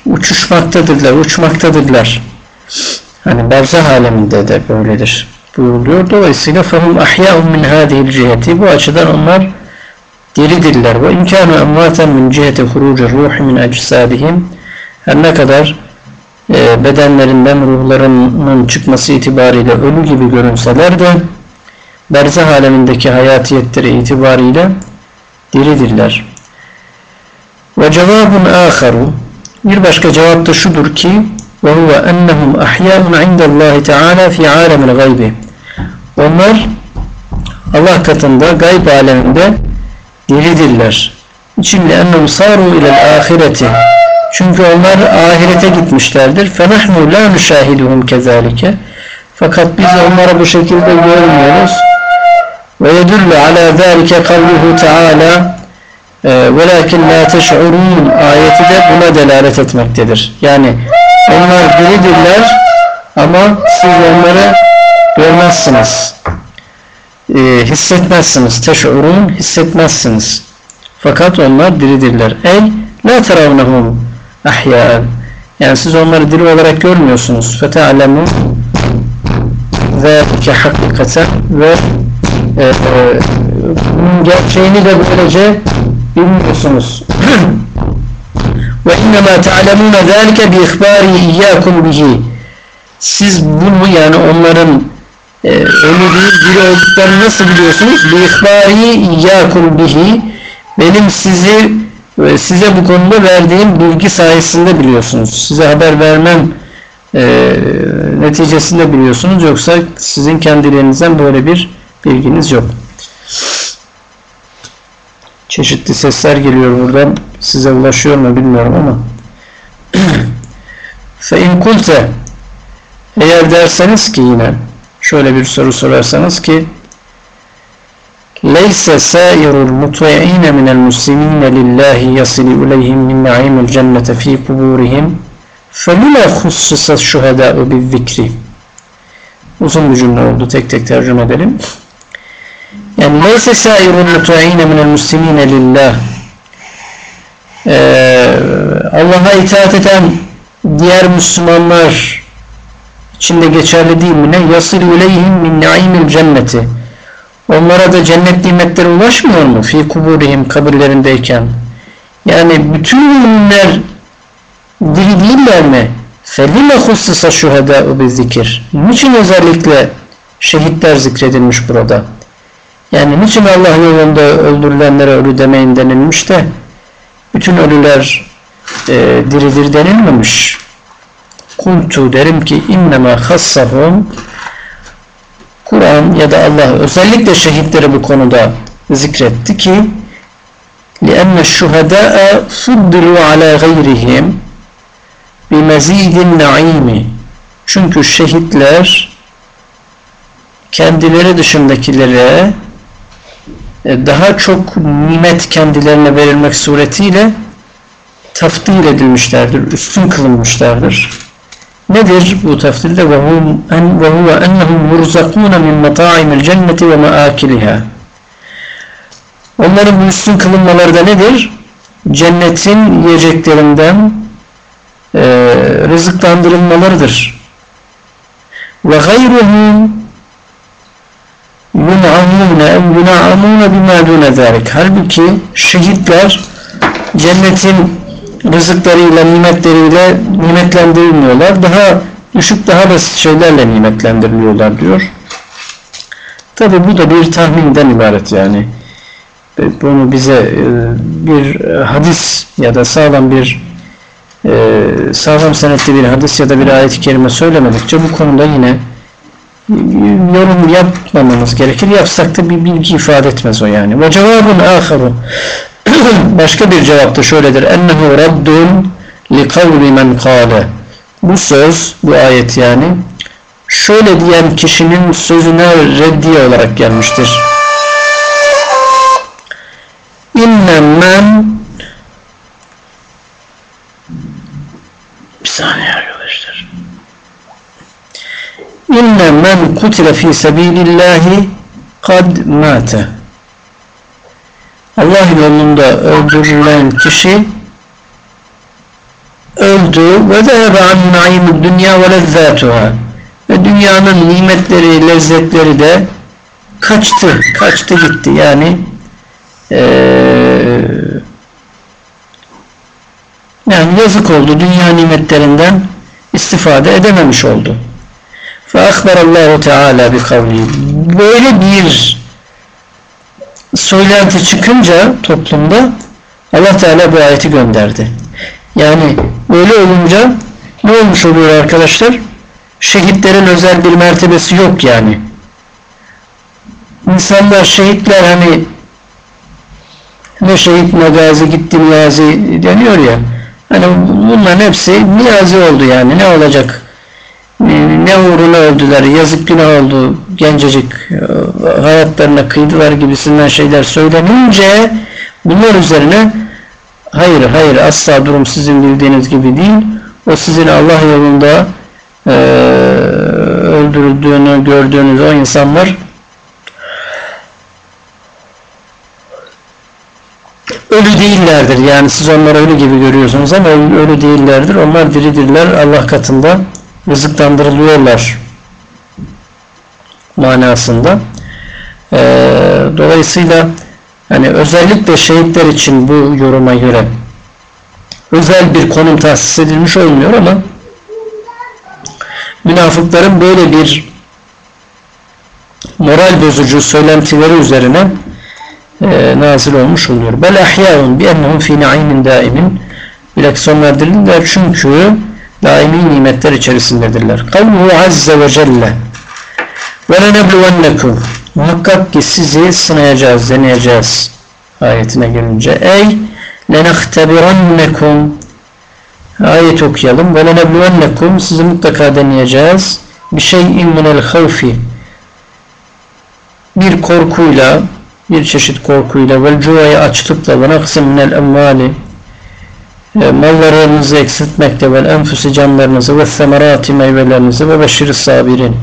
uçuşmaktadırlar, uçmaktadırlar. Hani berzah aleminde de böyledir buyuruluyor. Dolayısıyla fehum ahya'un min hadihil ciheti bu açıdan onlar diridirler. Ve imkanu emvaten min ciheti hurucu ruhi min ecsadihim her ne kadar e, bedenlerinden ruhlarının çıkması itibariyle ölü gibi görünseler de berzah alemindeki hayatiyetleri itibariyle diridirler. Ve cevabun aharu bir başka cevap da şudur ki ve huve ennehum ahya'un indallahi teala fi alemil gaybi onlar Allah katında gayb aleminde diridirler. İçinde ennehum saru ilel ahireti çünkü onlar ahirete gitmişlerdir. فَنَحْنُ لَا نُشَاهِدُهُمْ كَذَٰلِكَ Fakat biz onları bu şekilde görmüyoruz. وَيَدُلُّ عَلَى ذَٰلِكَ قَوْلُهُ تَعَالَى وَلَكِنْ لَا تَشْعُرُونَ ayeti de buna delalet etmektedir. Yani onlar diridirler ama siz onları görmezsiniz. E, hissetmezsiniz. Teş'urun hissetmezsiniz. Fakat onlar diridirler. Ey la teravnehum ahya'en. Yani siz onları diri olarak görmüyorsunuz. Fete'alemu ve ki hakikaten ve e, e, bunun gerçeğini de böylece bilmiyorsunuz. ve innema ta'lemune zâlike bi ihbari iyyakum bihi. Siz bunu yani onların e, ölü değil diri olduklarını nasıl biliyorsunuz? Bi ihbari iyyakum bihi. Benim sizi size bu konuda verdiğim bilgi sayesinde biliyorsunuz. Size haber vermem e, neticesinde biliyorsunuz. Yoksa sizin kendilerinizden böyle bir bilginiz yok. Çeşitli sesler geliyor buradan. Size ulaşıyor mu bilmiyorum ama. فَاِنْ kulte Eğer derseniz ki yine şöyle bir soru sorarsanız ki ليس سائر المطيعين من المسلمين لله يصل إليهم من نعيم الجنة في قبورهم فلما خصص الشهداء بالذكر Uzun bir cümle oldu. Tek tek tercüme edelim. Yani neyse sairun mutu'ine minel muslimine lillah ee, Allah'a itaat eden diğer Müslümanlar içinde geçerli değil mi ne? Yasir ileyhim min naimil cenneti Onlara da cennet nimetleri ulaşmıyor mu? Fi kuburihim kabirlerindeyken. Yani bütün müminler diri değiller mi? Felime hussisa şuhedâ'u bi zikir. Niçin özellikle şehitler zikredilmiş burada? Yani niçin Allah yolunda öldürülenlere ölü demeyin denilmiş de bütün ölüler e, diridir denilmemiş. Kultu derim ki inneme hassahum Kur'an ya da Allah özellikle şehitleri bu konuda zikretti ki لِأَنَّ الشُّهَدَاءَ فُضِّلُوا عَلَى غَيْرِهِمْ بِمَزِيدِ النَّعِيمِ Çünkü şehitler kendileri dışındakilere e, daha çok nimet kendilerine verilmek suretiyle taftil edilmişlerdir, üstün kılınmışlardır. Nedir bu tefsirde? Ve huve ennehum murzakûne min meta'imil cenneti ve meâkiliha. Onların bu üstün kılınmaları da nedir? Cennetin yiyeceklerinden e, rızıklandırılmalarıdır. Ve gayruhum yun'amune ev yun'amune bima dune zâlik. Halbuki şehitler cennetin rızıklarıyla, nimetleriyle nimetlendirilmiyorlar. Daha düşük, daha basit şeylerle nimetlendiriliyorlar diyor. Tabi bu da bir tahminden ibaret yani. Bunu bize e, bir hadis ya da sağlam bir e, sağlam senetli bir hadis ya da bir ayet-i kerime söylemedikçe bu konuda yine yorum yapmamamız gerekir. Yapsak da bir bilgi ifade etmez o yani. Ve cevabın aharu başka bir cevap da şöyledir. Ennehu raddun li kavli men kâle bu söz, bu ayet yani şöyle diyen kişinin sözüne reddiye olarak gelmiştir. İnne men bir saniye. İnne men kutile fi sebilillahi kad mate. Allah yolunda öldürülen kişi öldü ve zehebe an naimud dünya ve lezzatuha ve dünyanın nimetleri, lezzetleri de kaçtı, kaçtı gitti. Yani ee, yani yazık oldu. Dünya nimetlerinden istifade edememiş oldu. Allahu Teala bir kavli. Böyle bir söylenti çıkınca toplumda Allah Teala bu ayeti gönderdi. Yani böyle olunca ne olmuş oluyor arkadaşlar? Şehitlerin özel bir mertebesi yok yani. İnsanlar şehitler hani ne şehit ne gazi gitti niyazi deniyor ya hani bunların hepsi niyazi oldu yani ne olacak ne uğruna öldüler yazık günah oldu gencecik hayatlarına kıydılar gibisinden şeyler söylenince bunlar üzerine Hayır, hayır asla durum sizin bildiğiniz gibi değil. O sizin Allah yolunda e, öldürüldüğünü gördüğünüz o insanlar ölü değillerdir. Yani siz onları ölü gibi görüyorsunuz ama ölü değillerdir. Onlar diridirler. Allah katında rızıklandırılıyorlar manasında. E, dolayısıyla yani özellikle şehitler için bu yoruma göre özel bir konum tahsis edilmiş olmuyor ama münafıkların böyle bir moral bozucu söylentileri üzerine e, nazil olmuş oluyor. Bel ahyaun bi ennehum fi naimin daimin bilakis onlar dirilirler çünkü daimi nimetler içerisindedirler. Kavluhu azze ve celle ve lenebluvennekum Muhakkak ki sizi sınayacağız, deneyeceğiz ayetine gelince. Ey lenehtabirannekum ayet okuyalım. Ve lenebluvennekum sizi mutlaka deneyeceğiz. Bir şeyin minel havfi bir korkuyla bir çeşit korkuyla vel cuvayı açlıkla ve naksim minel emmali e, mallarınızı eksiltmekte ve enfüsü canlarınızı ve semerati meyvelerinizi ve beşir sabirin.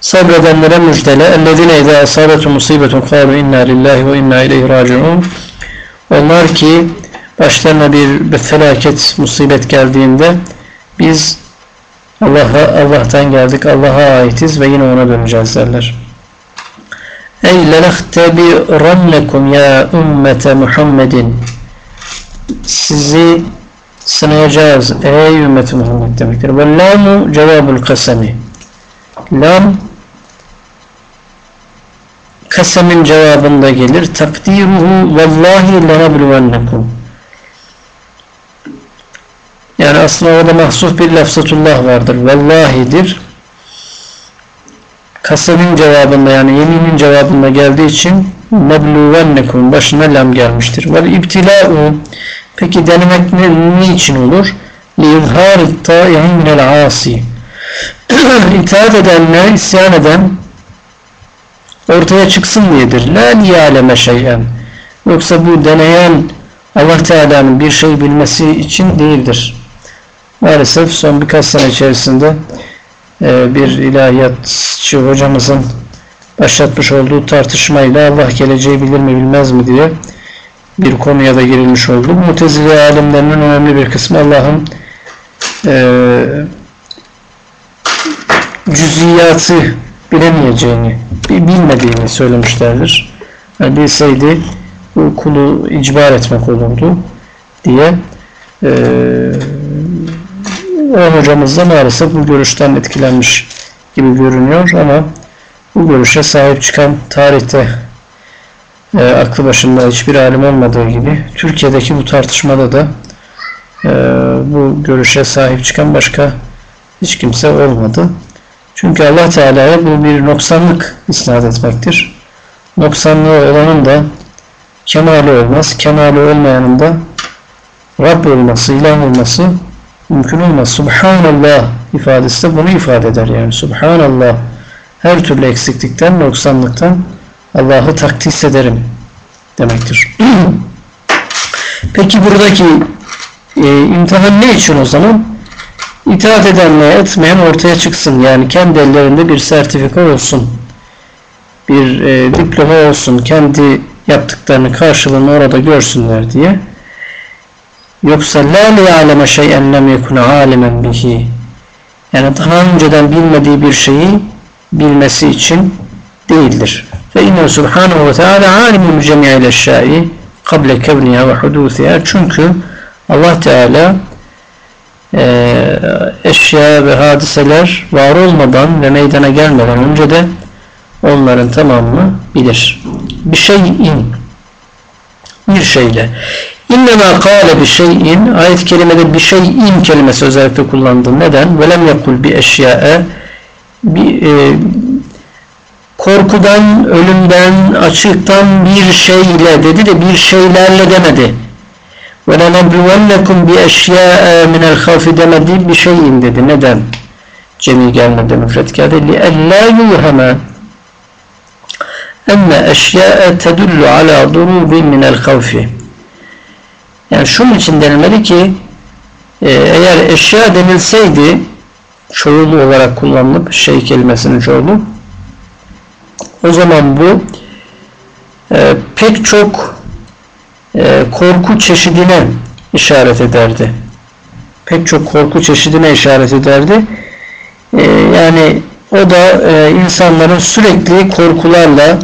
Sabredenlere müjdele ellezine izâ asâbetu musibetun kâlu inna lillahi ve inna ileyhi raciun. Onlar ki başlarına bir felaket, musibet geldiğinde biz Allah'a Allah'tan geldik, Allah'a aitiz ve yine ona döneceğiz derler. Ey lenehtabirannekum ya ümmete Muhammedin sizi sınayacağız ey ümmeti Muhammed demektir. Ve lamu cevabul kasemi Lam kasemin cevabında gelir. Takdiruhu vallahi lenebluvennekum. Yani aslında orada mahsuf bir lafzatullah vardır. Vallahidir. Kasemin cevabında yani yeminin cevabında geldiği için nebluvennekum başına lam gelmiştir. Vel ibtila'u peki denemek ne, ne için olur? Li izhari ta'i'in minel asi itaat edenle isyan eden ortaya çıksın diyedir. La liyaleme şeyen. Yoksa bu deneyen Allah Teala'nın bir şey bilmesi için değildir. Maalesef son birkaç sene içerisinde bir ilahiyatçı hocamızın başlatmış olduğu tartışmayla Allah geleceği bilir mi bilmez mi diye bir konuya da girilmiş oldu. Mutezile alimlerinin önemli bir kısmı Allah'ın e, cüziyatı bilemeyeceğini, bilmediğini söylemişlerdir. Yani bilseydi bu kulu icbar etmek olurdu diye e, o hocamız da maalesef bu görüşten etkilenmiş gibi görünüyor ama bu görüşe sahip çıkan tarihte e, aklı başında hiçbir alim olmadığı gibi Türkiye'deki bu tartışmada da e, bu görüşe sahip çıkan başka hiç kimse olmadı. Çünkü Allah Teala'ya bu bir noksanlık isnat etmektir. Noksanlığı olanın da kemali olmaz. Kemali olmayanın da Rab olması, ilah olması mümkün olmaz. Subhanallah ifadesi de bunu ifade eder. Yani Subhanallah her türlü eksiklikten, noksanlıktan Allah'ı takdis ederim demektir. Peki buradaki e, imtihan ne için o zaman? İtaat edenle etmeyen ortaya çıksın. Yani kendi ellerinde bir sertifika olsun. Bir e, diploma olsun. Kendi yaptıklarını karşılığını orada görsünler diye. Yoksa la liya'leme şey'en lem yekun alimen bihi. Yani daha önceden bilmediği bir şeyi bilmesi için değildir. Ve inne subhanahu ve teala alimul cemi'il eşyai kable kevniha ve hudusiha. Çünkü Allah Teala e, eşya ve hadiseler var olmadan ve meydana gelmeden önce de onların tamamını bilir. Bir şeyin bir şeyle İnnemâ kâle bir şeyin ayet-i kerimede bir şeyin kelimesi özellikle kullandı. Neden? Velem yakul bir eşya'e bir e, korkudan, ölümden, açıktan bir şeyle dedi de bir şeylerle demedi. وَلَنَبْلُوَنَّكُمْ بِاَشْيَاءَ مِنَ الْخَوْفِ demedi bir şeyin dedi. Neden? Cemi gelmedi müfret geldi. لِأَلَّا يُوهَمَا اَنَّ اَشْيَاءَ تَدُلُّ عَلَى ضُرُوبٍ مِنَ الْخَوْفِ yani şunun için denilmeli ki e, eğer eşya denilseydi çoğulu olarak kullanılıp şey kelimesinin çoğulu o zaman bu e, pek çok e, korku çeşidine işaret ederdi. Pek çok korku çeşidine işaret ederdi. E, yani o da e, insanların sürekli korkularla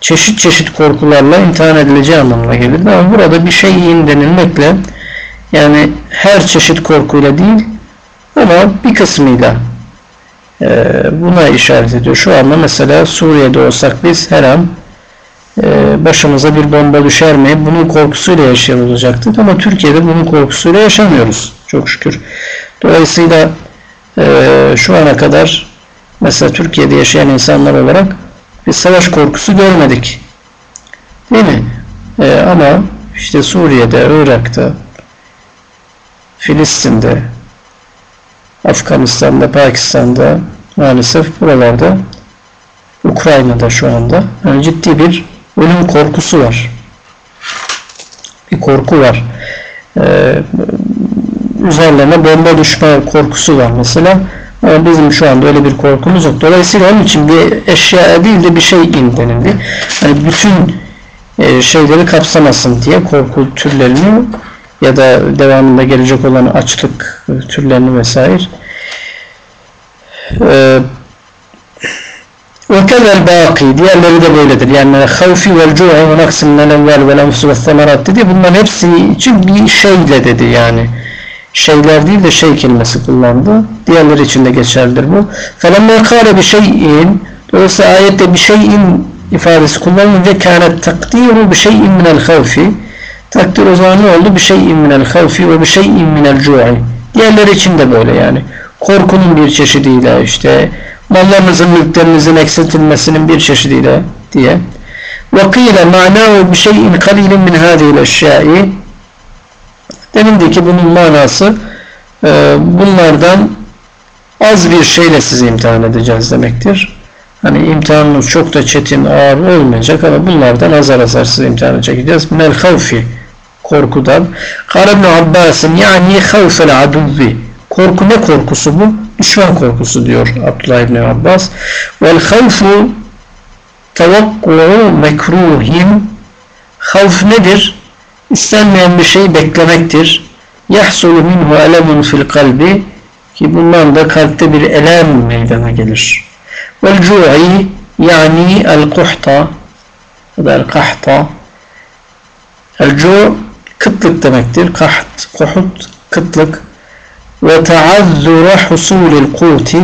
çeşit çeşit korkularla imtihan edileceği anlamına gelirdi. Ama burada bir şeyin denilmekle yani her çeşit korkuyla değil ama bir kısmıyla e, buna işaret ediyor. Şu anda mesela Suriye'de olsak biz her an e, başımıza bir bomba düşer mi? Bunun korkusuyla yaşıyor olacaktık ama Türkiye'de bunun korkusuyla yaşamıyoruz. Çok şükür. Dolayısıyla e, şu ana kadar mesela Türkiye'de yaşayan insanlar olarak bir savaş korkusu görmedik. Değil mi? E, ama işte Suriye'de, Irak'ta, Filistin'de, Afganistan'da, Pakistan'da maalesef buralarda Ukrayna'da şu anda yani ciddi bir ölüm korkusu var. Bir korku var. Ee, üzerlerine bomba düşme korkusu var mesela. Ama bizim şu anda öyle bir korkumuz yok. Dolayısıyla onun için bir eşya değil de bir şey in denildi. Yani bütün e, şeyleri kapsamasın diye korku türlerini ya da devamında gelecek olan açlık türlerini vesaire. E, Ökevel baki diğerleri de böyledir. Yani havfi vel cu'i ve naksin menevvel ve lemsu ve semerat dedi. Bunların hepsi için bir şeyle dedi yani Şeyler değil de şey kelimesi kullandı. Diğerleri için de geçerlidir bu. فَلَمَّا قَالَ بِشَيْءٍ Dolayısıyla ayette bir şeyin ifadesi kullanılınca kânet takdiru bir şeyin minel havfi takdir o zaman ne oldu? Bir şeyin minel havfi ve bir şeyin minel cu'i. Diğerleri için de böyle yani. Korkunun bir çeşidiyle işte mallarınızın, mülklerinizin eksiltilmesinin bir çeşidiyle diye. وَقِيلَ مَعْنَاهُ بِشَيْءٍ قَلِيلٍ مِنْ هَذِهِ الْاَشْيَاءِ Denildi ki bunun manası e, bunlardan az bir şeyle sizi imtihan edeceğiz demektir. Hani imtihanınız çok da çetin, ağır olmayacak ama bunlardan azar azar sizi imtihan çekeceğiz. Mel havfi korkudan. Kâle ibn Abbas'ın yani havfel aduvvi. Korku ne korkusu bu? düşman korkusu diyor Abdullah İbni Abbas. Vel havfu tevakku'u mekruhin Havf nedir? İstenmeyen bir şey beklemektir. Yahsulu minhu elemun fil kalbi ki bundan da kalpte bir elem meydana gelir. Vel yani el kuhta ya da el kahta el kıtlık demektir. Kaht, kuhut, kıtlık ve taazzura husulil kuti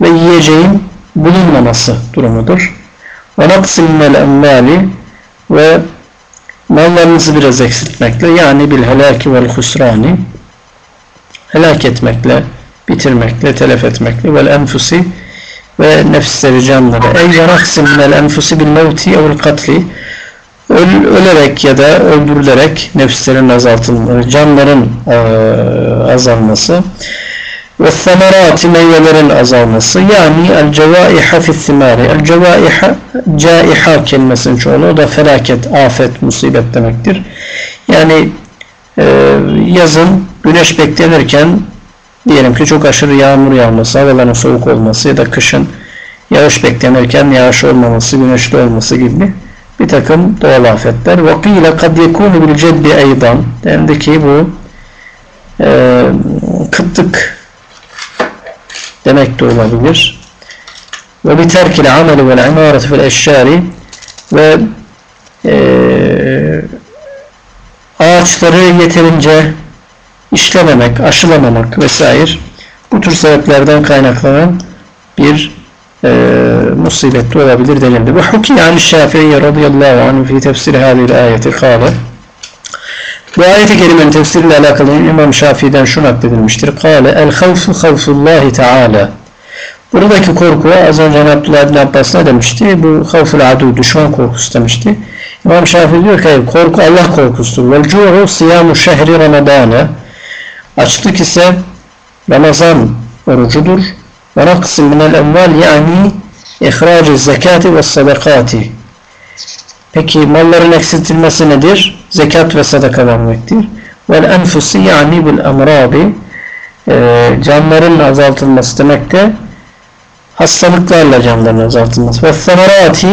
ve yiyeceğin bulunmaması durumudur. Ve minel emmali ve mallarınızı biraz eksiltmekle yani bil helaki vel husrani helak etmekle, bitirmekle, telef etmekle vel enfusi ve nefisleri canları. Ey yanaksim minel enfusi bil mevti evvel katli Öl, ölerek ya da öldürülerek nefislerin azaltılması, canların e, azalması ve semerati meyvelerin azalması yani el cevaiha fi thimari el cevaiha caiha kelimesinin çoğulu o da felaket, afet, musibet demektir. Yani e, yazın güneş beklenirken diyelim ki çok aşırı yağmur yağması, havaların soğuk olması ya da kışın yağış beklenirken yağış olmaması, güneşli olması gibi bir takım doğal afetler. وَقِيلَ قَدْ يَكُونُ بِالْجَدِّ اَيْضًا Dendi ki bu e, kıtlık demek de olabilir. Ve biterkil ameli vel imareti vel eşşari ve e, ağaçları yeterince işlememek, aşılamamak vesaire bu tür sebeplerden kaynaklanan bir e, musibetli olabilir denildi. Ve huki yani Şafii radıyallahu anh fi tefsiri hadil ayeti kâle bu ayeti kerimenin tefsiriyle alakalı İmam Şafii'den şu nakledilmiştir. Kale el havfu havfullahi teala Buradaki korku az önce Abdullah bin Abbas demişti? Bu havful adu düşman korkusu demişti. İmam Şafii diyor ki korku Allah korkusudur. Vel cu'u siyamu şehri ramadana Açlık ise Ramazan orucudur. Ve naksim minel emval yani ihraci zekati ve sadakati. Peki malların eksiltilmesi nedir? Zekat ve sadaka vermektir. Vel enfusi yani bil emradi canların azaltılması demek de hastalıklarla canların azaltılması. Ve semerati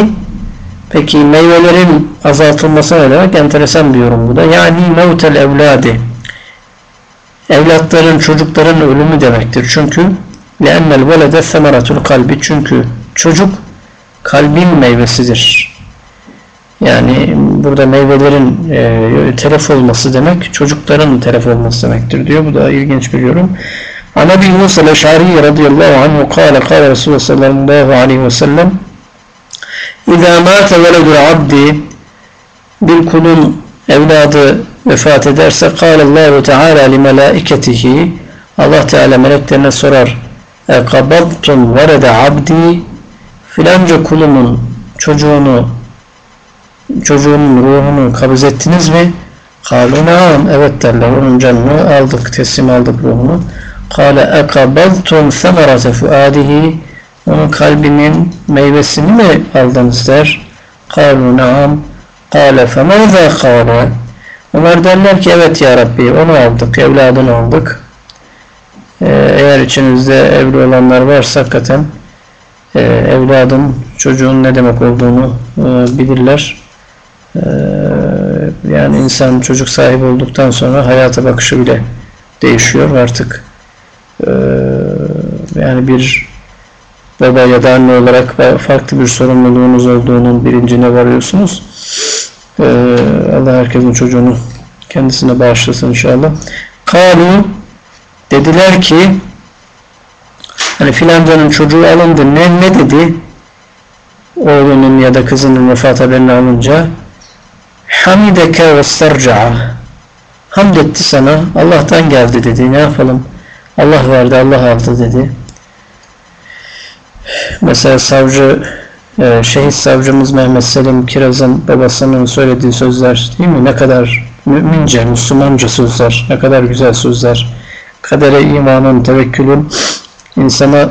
peki meyvelerin azaltılması ne demek? Enteresan bir yorum bu da. Yani mevtel evladi evlatların, çocukların ölümü demektir. Çünkü لَاَنَّ الْوَلَدَ ثَمَرَةُ kalbi Çünkü çocuk kalbin meyvesidir. Yani burada meyvelerin e, telef olması demek, çocukların telef olması demektir diyor. Bu da ilginç bir yorum. An Ebi Musa el-Eş'ari radıyallahu anhu kâle kâle Resulullah sallallahu aleyhi ve sellem İzâ mâte veledul abdi bir kulun evladı vefat ederse kâlallahu teâlâ li melâiketihi Allah Teala meleklerine sorar ekabadtum verede abdi filanca kulumun çocuğunu çocuğunun ruhunu kabız ettiniz mi? Kâlu naam evet derler onun canını aldık teslim aldık ruhunu Kâle ekabadtum semerate fuadihi onun kalbinin meyvesini mi aldınız der. Kâlu naam Kâle femâzâ kâle Ömer derler ki evet ya Rabbi onu aldık, evladını aldık. Ee, eğer içinizde evli olanlar varsa hakikaten e, evladın, çocuğun ne demek olduğunu e, bilirler. E, yani insan çocuk sahibi olduktan sonra hayata bakışı bile değişiyor artık. E, yani bir baba ya da anne olarak farklı bir sorumluluğunuz olduğunun bilincine varıyorsunuz. Ee, Allah herkesin çocuğunu kendisine bağışlasın inşallah. Kalu dediler ki hani filancanın çocuğu alındı ne, ne dedi oğlunun ya da kızının vefat haberini alınca hamideke ve serca'a hamd etti sana. Allah'tan geldi dedi. Ne yapalım? Allah verdi Allah aldı dedi. Mesela savcı e, şehit savcımız Mehmet Selim Kiraz'ın babasının söylediği sözler değil mi? Ne kadar mümince, Müslümanca sözler, ne kadar güzel sözler. Kadere imanın, tevekkülün insana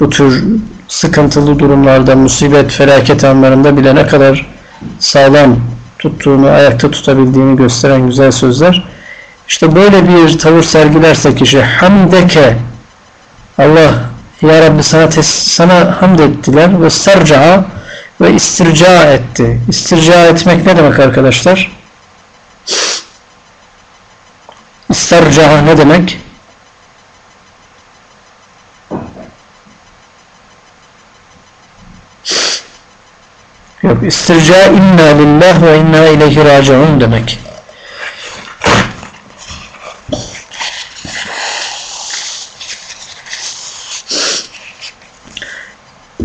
bu tür sıkıntılı durumlarda, musibet, felaket anlarında bile ne kadar sağlam tuttuğunu, ayakta tutabildiğini gösteren güzel sözler. İşte böyle bir tavır sergilerse kişi hamdeke Allah ya Rabbi sana, tes sana hamd ettiler ve serca ve istirca etti. İstirca etmek ne demek arkadaşlar? istarca'a ne demek? Yok, istirca inna lillah ve inna ileyhi raciun demek.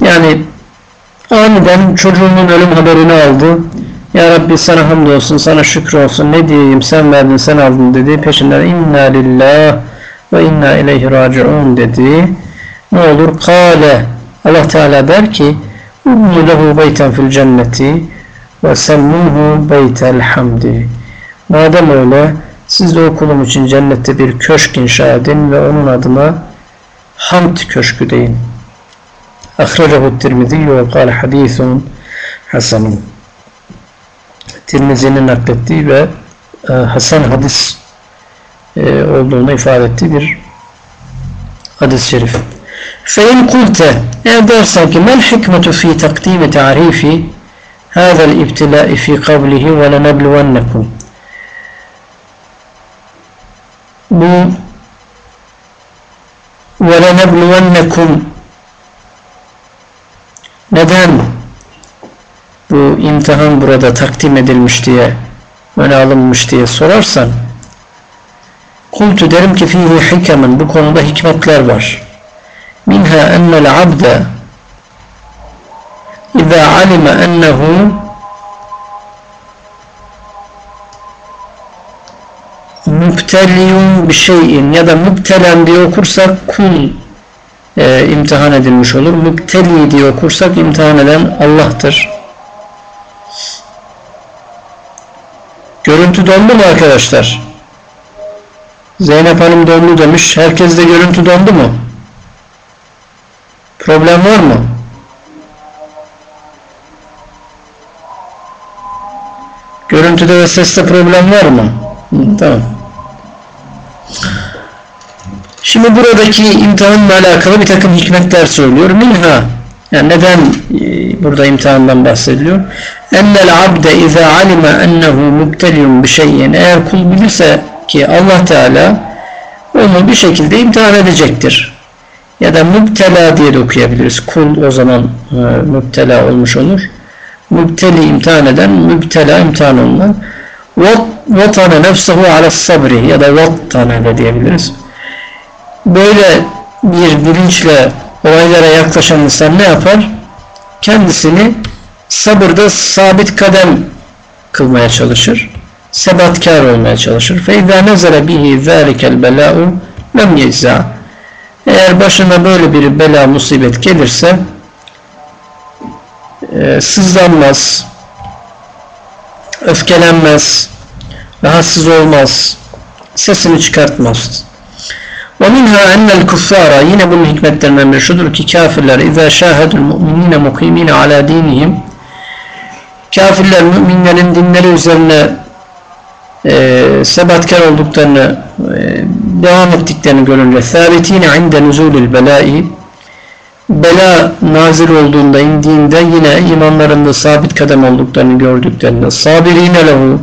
Yani aniden çocuğunun ölüm haberini aldı. Ya Rabbi sana hamdolsun, sana şükür olsun, ne diyeyim sen verdin, sen aldın dedi. Peşinden inna lillah ve inna ileyhi raciun dedi. Ne olur? Kale Allah Teala der ki Lehu beyten fil cenneti ve semmuhu beytel hamdi. Madem öyle siz de o kulum için cennette bir köşk inşa edin ve onun adına hamd köşkü deyin. Ahrecehu Tirmizi ve kâle hadîthun hasanun. Tirmizi'nin naklettiği ve e, Hasan hadis e, olduğunu ifade ettiği bir hadis-i şerif. فإن قلت eğer dersen ki mel hikmetu fi takdimi tarifi هذا الابتلاء في قوله وَلَنَبْلُوَنَّكُمْ bu وَلَنَبْلُوَنَّكُمْ neden bu imtihan burada takdim edilmiş diye öne alınmış diye sorarsan kultu derim ki fihi hikemin bu konuda hikmetler var minha ennel abde İza alime ennehu müpteliyun bir şeyin ya da müptelen diye okursak kul e, imtihan edilmiş olur. Müpteli diye okursak imtihan eden Allah'tır. Görüntü dondu mu arkadaşlar? Zeynep Hanım dondu demiş. Herkes de görüntü dondu mu? Problem var mı? Görüntüde ve seste problem var mı? Hı, tamam. Şimdi buradaki imtihanla alakalı bir takım hikmetler söylüyor. Minha yani neden e, burada imtihandan bahsediliyor? Ennel abde izâ alime ennehu mübteliyun bir şeyin eğer kul bilirse ki Allah Teala onu bir şekilde imtihan edecektir ya da müptela diye de okuyabiliriz. Kul o zaman e, müptela olmuş olur. Müpteli imtihan eden, müptela imtihan olunan. Vatane nefsuhu ala sabri ya da vatane de diyebiliriz. Böyle bir bilinçle olaylara yaklaşan insan ne yapar? Kendisini sabırda sabit kadem kılmaya çalışır. Sebatkar olmaya çalışır. Fe izâ nezere bihi zâlikel belâ'u lem. Eğer başına böyle bir bela musibet gelirse e, sızlanmaz, öfkelenmez, rahatsız olmaz, sesini çıkartmaz. وَمِنْهَا اَنَّ الْكُفَّارَ Yine bunun hikmetlerinden biri şudur ki kafirler اِذَا شَاهَدُوا الْمُؤْمِنِينَ مُقِيمِينَ عَلَى دِينِهِمْ Kafirler müminlerin dinleri üzerine e, sebatkar olduklarını e, devam ettiklerini görünce sabitine inde nuzulül belai bela nazil olduğunda indiğinde yine imanlarında sabit kadem olduklarını gördüklerinde sabirine lehu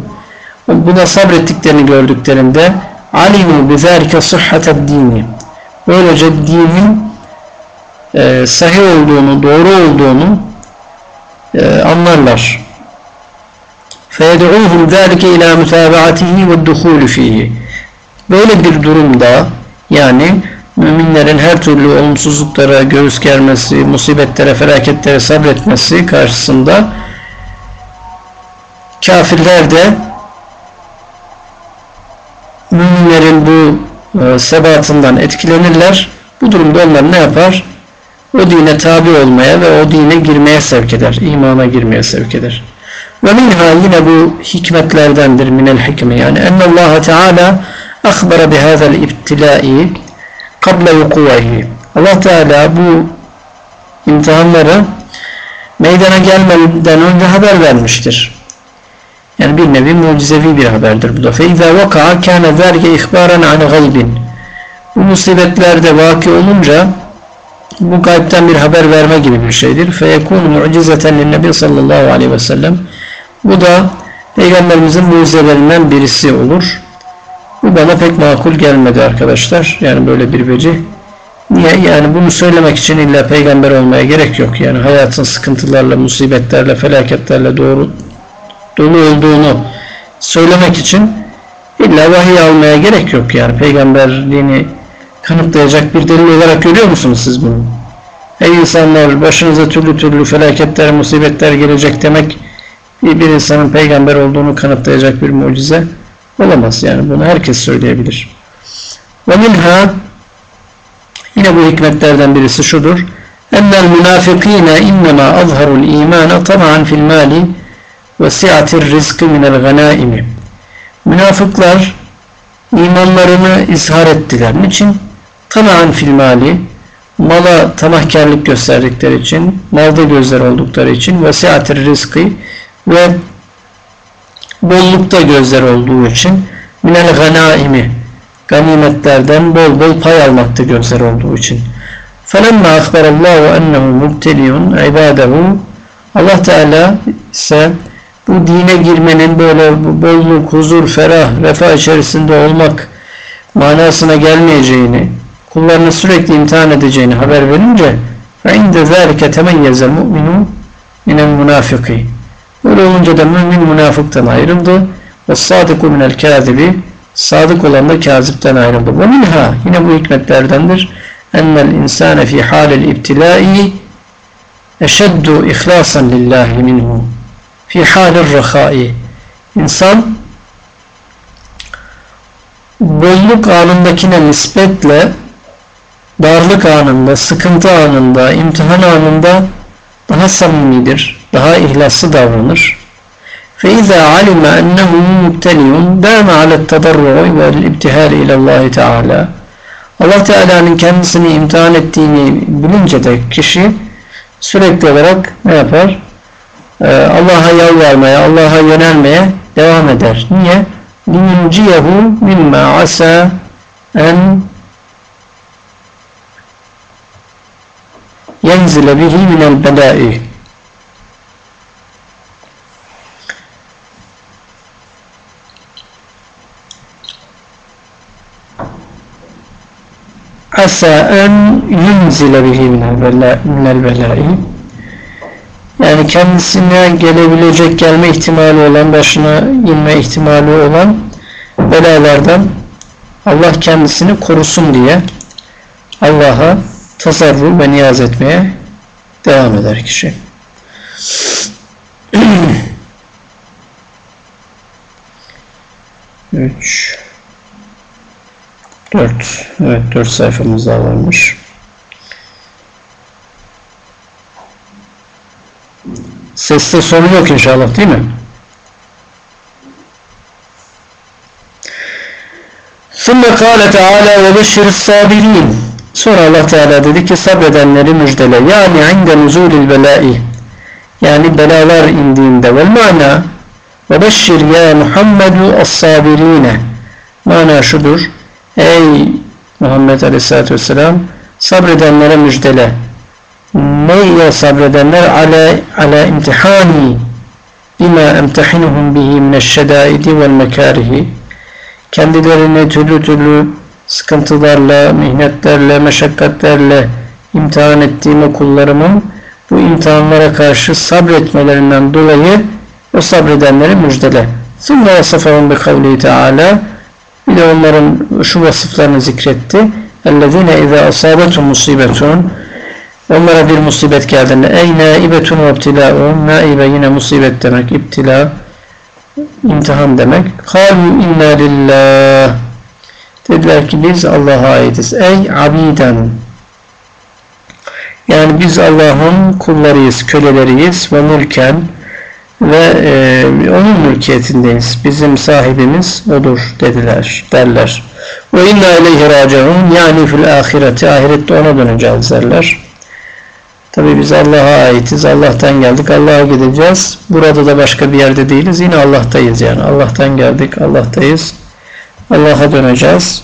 buna sabrettiklerini gördüklerinde alimu bizerike sıhhated dini böylece dinin e, sahih olduğunu doğru olduğunu e, anlarlar. فَيَدْعُوهُمْ ذَٰلِكَ اِلَى مُتَابَعَتِهِ وَالدُّخُولُ ف۪يهِ Böyle bir durumda yani müminlerin her türlü olumsuzluklara göğüs germesi, musibetlere, felaketlere sabretmesi karşısında kafirler de müminlerin bu e, sebatından etkilenirler. Bu durumda onlar ne yapar? O dine tabi olmaya ve o dine girmeye sevk eder. imana girmeye sevk eder. Ve minha yine bu hikmetlerdendir minel hikme yani Allah Teala akhbara bihâzel ibtilâi kabla vukuvahi. Allah Teala bu imtihanları meydana gelmeden önce haber vermiştir. Yani bir nevi mucizevi bir haberdir bu da. فَاِذَا وَقَعَ كَانَ ذَلْكَ اِخْبَارًا عَنْ غَيْبٍ Bu musibetlerde vaki olunca bu gaybten bir haber verme gibi bir şeydir. فَيَكُونُ مُعْجِزَةً لِلنَّبِي sallallahu aleyhi ve sellem bu da Peygamberimizin mucizelerinden birisi olur. Bu bana pek makul gelmedi arkadaşlar. Yani böyle bir veci. Niye? Yani bunu söylemek için illa peygamber olmaya gerek yok. Yani hayatın sıkıntılarla, musibetlerle, felaketlerle doğru dolu olduğunu söylemek için illa vahiy almaya gerek yok. Yani peygamberliğini kanıtlayacak bir delil olarak görüyor musunuz siz bunu? Ey insanlar başınıza türlü türlü felaketler, musibetler gelecek demek bir, insanın peygamber olduğunu kanıtlayacak bir mucize olamaz. Yani bunu herkes söyleyebilir. Ve minha yine bu hikmetlerden birisi şudur. Ennel münafikine innema azharul imana tama'an fil mali ve si'atir rizkı minel ganaimi. Münafıklar imanlarını izhar ettiler. Niçin? Tama'an fil mali mala tamahkarlık gösterdikleri için, malda gözler oldukları için ve si'atir ve bollukta gözler olduğu için minel ganaimi ganimetlerden bol bol pay almakta gözler olduğu için. فَلَمَّا أَخْبَرَ اللّٰهُ اَنَّهُ مُبْتَلِيٌ عِبَادَهُ Allah Teala ise bu dine girmenin böyle bolluk, huzur, ferah, refah içerisinde olmak manasına gelmeyeceğini, kullarını sürekli imtihan edeceğini haber verince فَاِنْدَ ذَٰلِكَ تَمَيَّزَ الْمُؤْمِنُ مِنَ الْمُنَافِقِ Böyle olunca da mümin münafıktan ayrıldı. Ve sadiku minel kâzibi sadık olan da kazipten ayrıldı. Ve minha yine bu hikmetlerdendir. Ennel insane fi halil ibtilai eşeddu ihlasan lillahi minhu fi halil rahai İnsan bolluk anındakine nispetle darlık anında, sıkıntı anında, imtihan anında daha samimidir, daha ihlaslı davranır. فإذا علم أنه مبتلي دام على التضرع والابتهال إلى الله Teala. Allah Teala'nın kendisini imtihan ettiğini bilince de kişi sürekli olarak ne yapar? Ee, Allah'a yalvarmaya, Allah'a yönelmeye devam eder. Niye? لِيُنْجِيَهُ مِمَّا عَسَى en yenzile bihi minel belai asa en yunzile bihi minel belai yani kendisine gelebilecek gelme ihtimali olan başına inme ihtimali olan belalardan Allah kendisini korusun diye Allah'a tasarruf ve niyaz etmeye devam eder kişi. Üç. 4. Evet 4 sayfamız daha varmış. Seste sorun yok inşallah değil mi? Sümme kâle teâlâ ve beşir sabirin. Sonra Allah Teala dedi ki sabredenleri müjdele. Yani inde nuzulil belâi. Yani belalar indiğinde. Vel mana ve beşir ya Muhammedu as-sabirine. Mana şudur. Ey Muhammed Aleyhisselatü Vesselam sabredenlere müjdele. Neye sabredenler ale ale imtihani bima emtehinuhum bihi mineşşedaidi vel mekarihi kendilerini türlü türlü sıkıntılarla, mihnetlerle, meşakkatlerle imtihan ettiğim o kullarımın bu imtihanlara karşı sabretmelerinden dolayı o sabredenleri müjdele. Sümme ve sefahum bi kavli teala Bir de onların şu vasıflarını zikretti. اَلَّذ۪ينَ اِذَا أَصَابَتُمْ مُصِيبَةٌ Onlara bir musibet geldiğinde ey naibetun ve ibtila'un naibe yine musibet demek, iptila imtihan demek. Kalu inna lillah Dediler ki biz Allah'a aitiz. Ey abiden. Yani biz Allah'ın kullarıyız, köleleriyiz ve mülken ve e, onun mülkiyetindeyiz. Bizim sahibimiz odur dediler, derler. Ve inna ileyhi raciun yani fil ahireti ahirette ona döneceğiz derler. Tabi biz Allah'a aitiz. Allah'tan geldik. Allah'a gideceğiz. Burada da başka bir yerde değiliz. Yine Allah'tayız yani. Allah'tan geldik. Allah'tayız. Allah'a döneceğiz.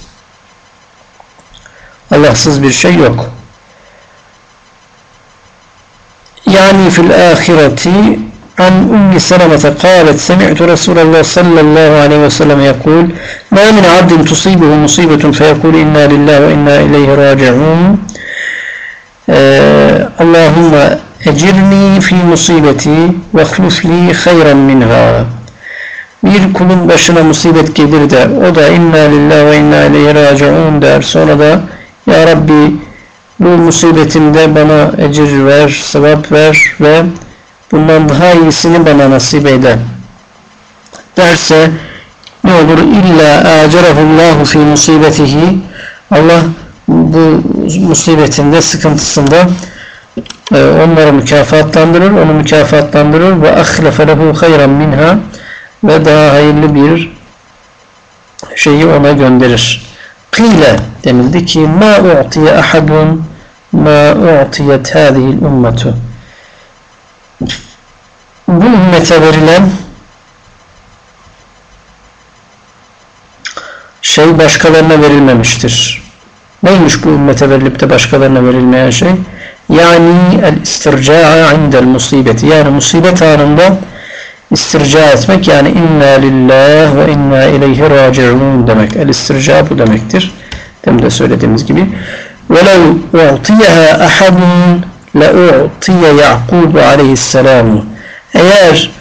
Allahsız bir şey yok. Yani fil ahireti عن أم سلمة قالت سمعت رسول الله صلى الله عليه وسلم يقول ما من عبد تصيبه مصيبة فيقول إنا لله وإنا إليه راجعون آه اللهم أجرني في مصيبتي واخلف لي خيرا منها bir kulun başına musibet gelir de o da inna lillahi ve inna ileyhi raciun der sonra da ya Rabbi bu musibetimde bana ecir ver, sevap ver ve bundan daha iyisini bana nasip eyle derse ne olur illa acerahullahu fi musibetihi. Allah bu musibetinde sıkıntısında e, onları mükafatlandırır onu mükafatlandırır. Ve ahlefe lehu hayran minha. Ve daha hayırlı bir şeyi ona gönderir. Kile denildi ki ma u'tiye ahadun ma u'tiyet hâzihil ummetu bu ümmete verilen şey başkalarına verilmemiştir. Neymiş bu ümmete verilip de başkalarına verilmeyen şey? Yani el istirca'a indel musibeti. Yani musibet anında istirca etmek yani inna lillah ve inna ileyhi raciun demek. El istirca bu demektir. Demin de söylediğimiz gibi. وَلَوْ اُعْطِيَهَا أَحَدٌ لَاُعْطِيَ يَعْقُوبُ aleyhisselam. Eğer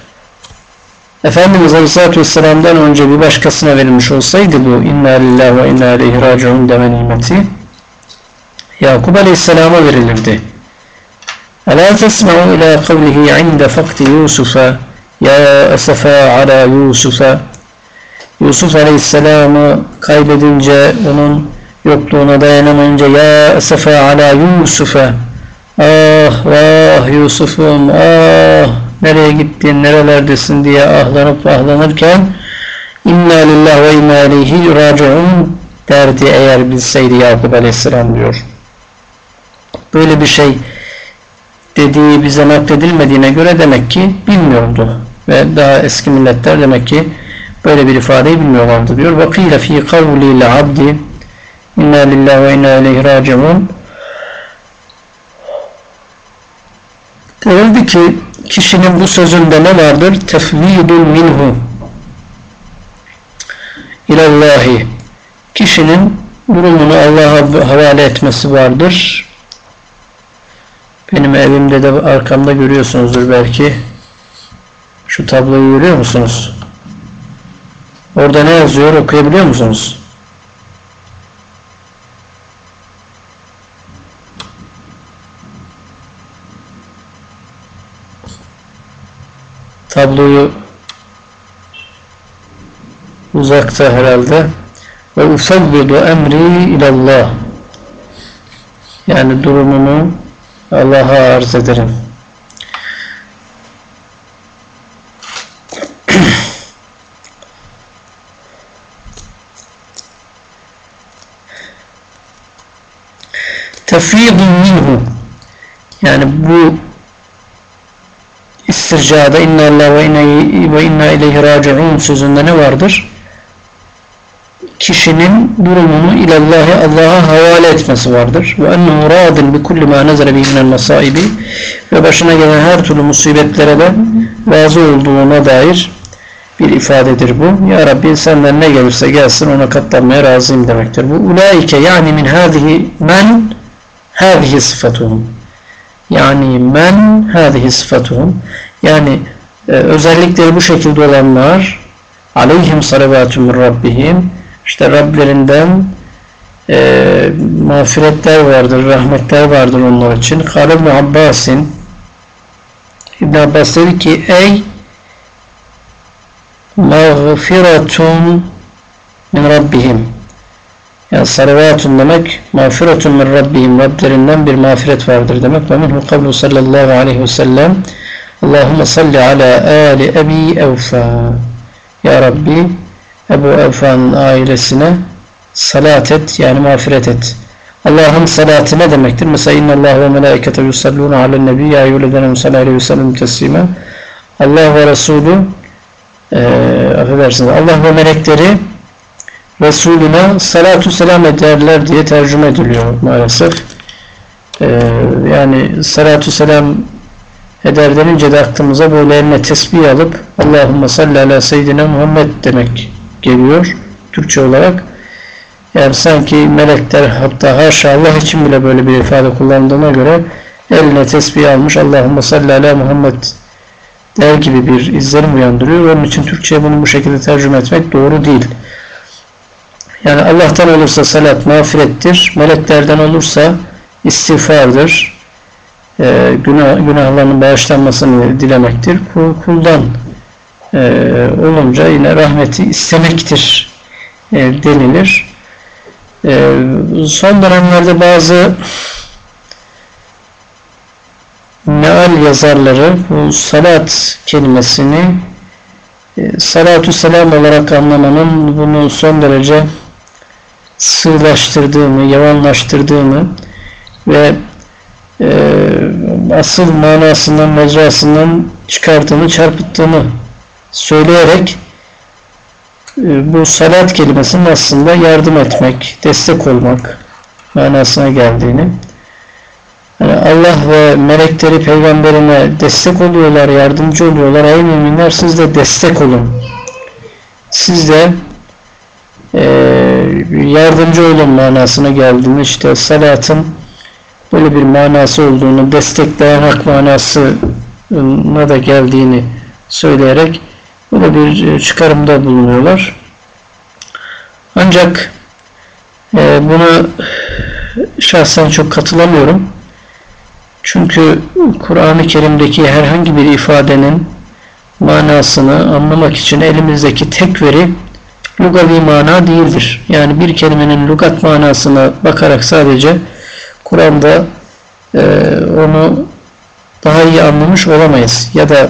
Efendimiz Aleyhisselatü Vesselam'dan önce bir başkasına verilmiş olsaydı bu inna lillahi ve inna ileyhi raciun deme nimeti Yakup Aleyhisselam'a verilirdi. ألا تسمعوا إلى قوله عند فقد يوسف يا أسفا على يوسف Yusuf Aleyhisselam'ı kaybedince onun yokluğuna dayanamayınca ya esefe ala Yusuf'a Ah vah Yusuf'um ah nereye gittin nerelerdesin diye ahlanıp ahlanırken inna lillah ve inna ileyhi raciun derdi eğer bilseydi Yakup aleyhisselam diyor. Böyle bir şey dediği bize nakledilmediğine göre demek ki bilmiyordu. Ve daha eski milletler demek ki böyle bir ifadeyi bilmiyorlardı diyor. Ve kıyla fi kavli abdi inna lillah ve inna ileyhi raciun Denildi ki kişinin bu sözünde ne vardır? Tefvidun minhu ilallahi kişinin durumunu Allah'a havale etmesi vardır. Benim evimde de arkamda görüyorsunuzdur belki. Şu tabloyu görüyor musunuz? Orada ne yazıyor okuyabiliyor musunuz? Tabloyu uzakta herhalde. Ve ufavvidu emri ilallah. Yani durumumu Allah'a arz ederim. Tefridun minhu. Yani bu istircada inna Allah ve inna, ve inna ileyhi raciun sözünde ne vardır? Kişinin durumunu ilallahi Allah'a havale etmesi vardır. Ve ennehu radin bi kulli ma nezere bihi masaibi ve başına gelen her türlü musibetlere de razı olduğuna dair bir ifadedir bu. Ya Rabbi senden ne gelirse gelsin ona katlanmaya razıyım demektir. Bu ulaike yani min hadihi men hadihi sıfatuhum yani men hadihi sıfatuhum yani e, özellikleri bu şekilde olanlar aleyhim salavatü min rabbihim işte Rablerinden e, mağfiretler vardır, rahmetler vardır onlar için. Kale İbn Abbas'in İbn Abbas dedi ki ey mağfiretun min rabbihim yani salavatun demek mağfiretun min rabbihim Rablerinden bir mağfiret vardır demek ve minhu kavlu sallallahu aleyhi ve sellem Allahümme salli ala ali ebi evfa Ya Rabbi Ebu Evfa'nın ailesine salat et yani mağfiret et. Allah'ın salatı ne demektir? Mesela inna Allah ve melaikete yusalluna alen nebi ya eyyüledene sallallahu aleyhi ve sellem teslime Allah ve Resulü e, affedersiniz Allah ve melekleri Resulüne salatu selam ederler diye tercüme ediliyor maalesef. E, yani salatu selam eder denince de aklımıza böyle eline tesbih alıp Allahümme salli ala seyyidina Muhammed demek geliyor Türkçe olarak. Yani sanki melekler hatta haşa Allah için bile böyle bir ifade kullandığına göre eline tesbih almış Allahümme salli ala Muhammed der gibi bir izlenim uyandırıyor. Onun için Türkçe'ye bunu bu şekilde tercüme etmek doğru değil. Yani Allah'tan olursa salat mağfirettir, meleklerden olursa istiğfardır, e, günah, günahlarının bağışlanmasını dilemektir. Kul, kuldan e, olunca yine rahmeti istemektir e, denilir. E, son dönemlerde bazı meal yazarları bu salat kelimesini e, salatü selam olarak anlamanın bunu son derece sığlaştırdığını, yavanlaştırdığını ve e, asıl manasından, mecrasından çıkardığını, çarpıttığını söyleyerek e, bu salat kelimesinin aslında yardım etmek, destek olmak manasına geldiğini yani Allah ve melekleri peygamberine destek oluyorlar, yardımcı oluyorlar. Ey müminler siz de destek olun. Siz de yardımcı olun manasına geldiğini işte salatın böyle bir manası olduğunu, destekleyen hak manasına da geldiğini söyleyerek böyle bir çıkarımda bulunuyorlar. Ancak e, buna şahsen çok katılamıyorum. Çünkü Kur'an-ı Kerim'deki herhangi bir ifadenin manasını anlamak için elimizdeki tek veri lugavi mana değildir. Yani bir kelimenin lugat manasına bakarak sadece Kur'an'da e, onu daha iyi anlamış olamayız. Ya da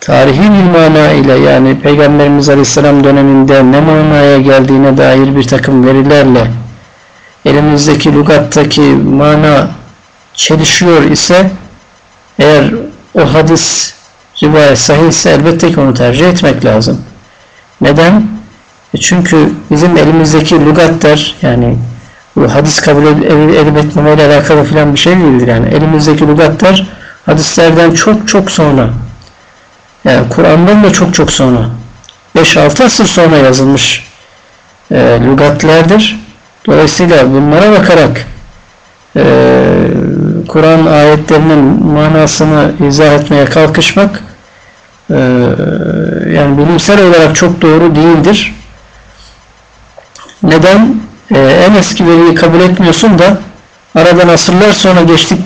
tarihi bir mana ile yani Peygamberimiz Aleyhisselam döneminde ne manaya geldiğine dair bir takım verilerle elimizdeki lugattaki mana çelişiyor ise eğer o hadis rivayet sahih ise elbette ki onu tercih etmek lazım. Neden? E çünkü bizim elimizdeki lügatlar yani bu hadis kabul edip etmemeyle alakalı filan bir şey değildir. Yani elimizdeki lügatlar hadislerden çok çok sonra yani Kur'an'dan da çok çok sonra 5-6 asır sonra yazılmış e, lügatlerdir. Dolayısıyla bunlara bakarak e, Kur'an ayetlerinin manasını izah etmeye kalkışmak e, yani bilimsel olarak çok doğru değildir. Neden? E, en eski veriyi kabul etmiyorsun da aradan asırlar sonra geçtik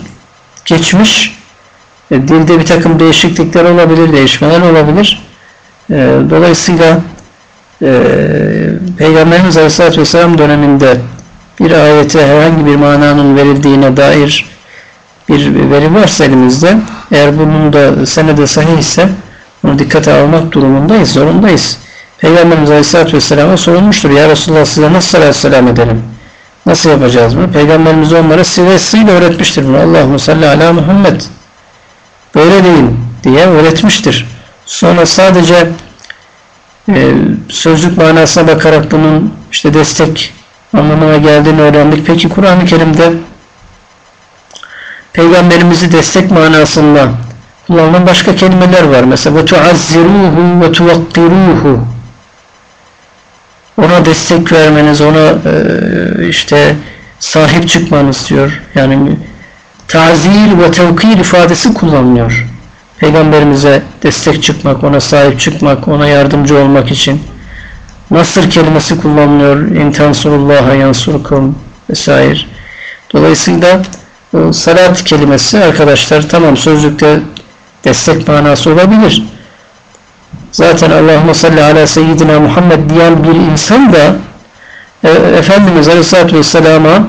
geçmiş e, dilde bir takım değişiklikler olabilir, değişmeler olabilir. E, dolayısıyla e, Peygamberimiz Aleyhisselatü Vesselam döneminde bir ayete herhangi bir mananın verildiğine dair bir veri varsa elimizde eğer bunun da senede sahih ise bunu dikkate almak durumundayız, zorundayız. Peygamberimiz Aleyhisselatü Vesselam'a sorulmuştur. Ya Resulullah size nasıl salatü selam edelim? Nasıl yapacağız bunu? Peygamberimiz onlara sivesiyle öğretmiştir bunu. Allahümme salli ala Muhammed. Böyle değil diye öğretmiştir. Sonra sadece e, sözlük manasına bakarak bunun işte destek anlamına geldiğini öğrendik. Peki Kur'an-ı Kerim'de Peygamberimizi destek manasında kullanılan başka kelimeler var. Mesela ve tuazziruhu ve tuvakkiruhu ona destek vermeniz, ona e, işte sahip çıkmanız diyor. Yani tazir ve tevkir ifadesi kullanılıyor. Peygamberimize destek çıkmak, ona sahip çıkmak, ona yardımcı olmak için. Nasır kelimesi kullanılıyor. İntansurullaha yansurkum vesaire. Dolayısıyla salat kelimesi arkadaşlar tamam sözlükte destek manası olabilir. Zaten Allahümme salli ala seyyidina Muhammed diyen bir insan da e, Efendimiz Aleyhisselatü Vesselam'a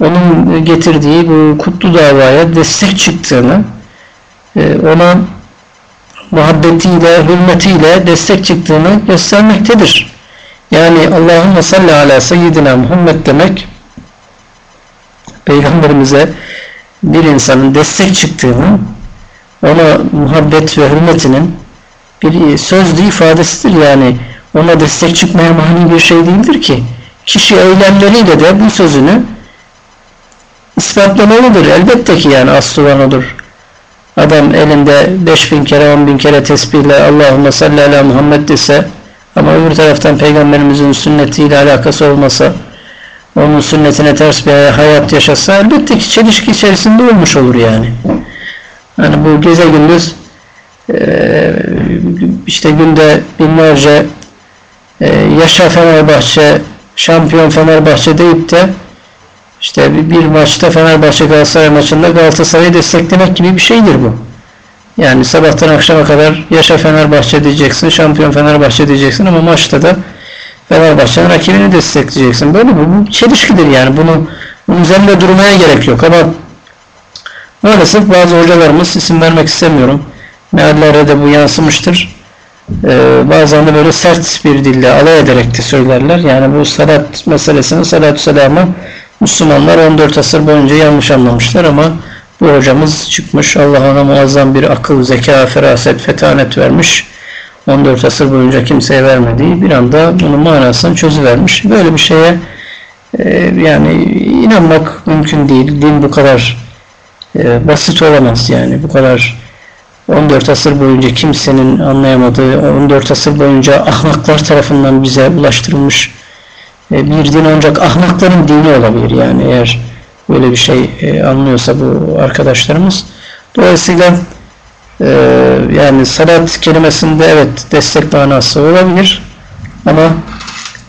onun getirdiği bu kutlu davaya destek çıktığını e, ona muhabbetiyle, hürmetiyle destek çıktığını göstermektedir. Yani Allahümme salli ala seyyidina Muhammed demek Peygamberimize bir insanın destek çıktığını ona muhabbet ve hürmetinin bir sözlü ifadesidir yani. Ona destek çıkmaya mani bir şey değildir ki. Kişi eylemleriyle de bu sözünü ispatlamalıdır. Elbette ki yani asıl olan odur. Adam elinde 5000 kere 10 bin kere tesbihle Allahümme salli ala Muhammed dese ama öbür taraftan peygamberimizin sünnetiyle alakası olmasa onun sünnetine ters bir hayat yaşasa elbette ki çelişki içerisinde olmuş olur yani. Yani bu gece gündüz işte günde binlerce yaşa Fenerbahçe şampiyon Fenerbahçe deyip de işte bir maçta Fenerbahçe Galatasaray maçında Galatasaray'ı desteklemek gibi bir şeydir bu. Yani sabahtan akşama kadar yaşa Fenerbahçe diyeceksin, şampiyon Fenerbahçe diyeceksin ama maçta da Fenerbahçe'nin rakibini destekleyeceksin. Böyle bu, bu çelişkidir yani. Bunu bunun üzerinde durmaya gerek yok ama maalesef bazı hocalarımız isim vermek istemiyorum. Meallere de bu yansımıştır. Ee, bazen de böyle sert bir dille alay ederek de söylerler. Yani bu salat meselesini salatü selamı Müslümanlar 14 asır boyunca yanlış anlamışlar ama bu hocamız çıkmış Allah muazzam bir akıl, zeka, feraset, fetanet vermiş. 14 asır boyunca kimseye vermediği bir anda bunun manasını çözüvermiş. Böyle bir şeye e, yani inanmak mümkün değil. Din bu kadar e, basit olamaz yani. Bu kadar 14 asır boyunca kimsenin anlayamadığı, 14 asır boyunca ahmaklar tarafından bize ulaştırılmış e, bir din ancak ahmakların dini olabilir. Yani eğer böyle bir şey e, anlıyorsa bu arkadaşlarımız. Dolayısıyla e, yani salat kelimesinde evet destek manası olabilir ama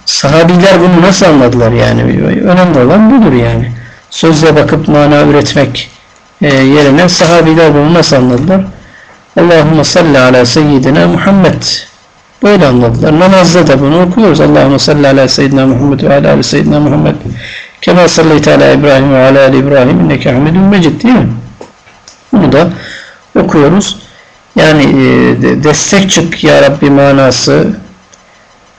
sahabiler bunu nasıl anladılar yani önemli olan budur yani sözle bakıp mana üretmek yerine sahabiler bunu nasıl anladılar Allahümme salli ala seyyidina Muhammed Böyle anladılar. Namazda da bunu okuyoruz. Allahümme salli ala seyyidina Muhammed ve ala seyyidina Muhammed. Kema sallıyte ala İbrahim ve ala İbrahim inneke hamidun mecid değil mi? Bunu da okuyoruz. Yani e, destek çık ya Rabbi manası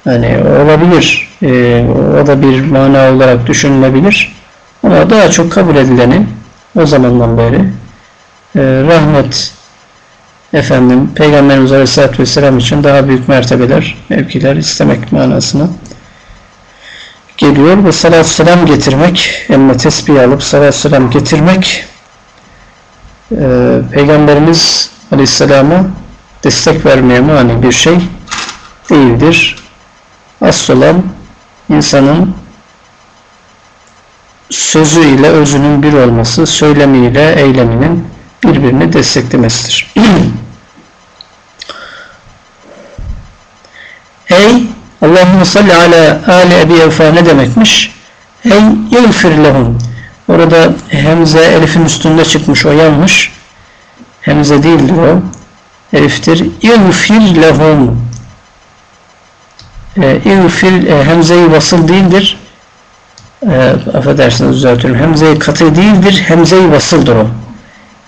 hani olabilir. E, o da bir mana olarak düşünülebilir. Ama daha çok kabul edileni o zamandan beri e, rahmet efendim Peygamberimiz Aleyhisselatü Vesselam için daha büyük mertebeler, mevkiler istemek manasına geliyor ve salat selam getirmek, eline tesbih alıp salat selam getirmek e, Peygamberimiz Aleyhisselam'a destek vermeye mani bir şey değildir. Asıl olan insanın sözü ile özünün bir olması, söylemiyle eyleminin birbirini desteklemesidir. Ey Allahümme salli ala ali ebi evfa ne demekmiş? Ey yevfir lehum. Orada hemze elifin üstünde çıkmış o yanlış. Hemze değildir o. Eliftir. Yevfir lehum. İvfil e, hemzeyi vasıl değildir. E, affedersiniz düzeltiyorum. Hemzeyi katı değildir. Hemzeyi vasıldır o.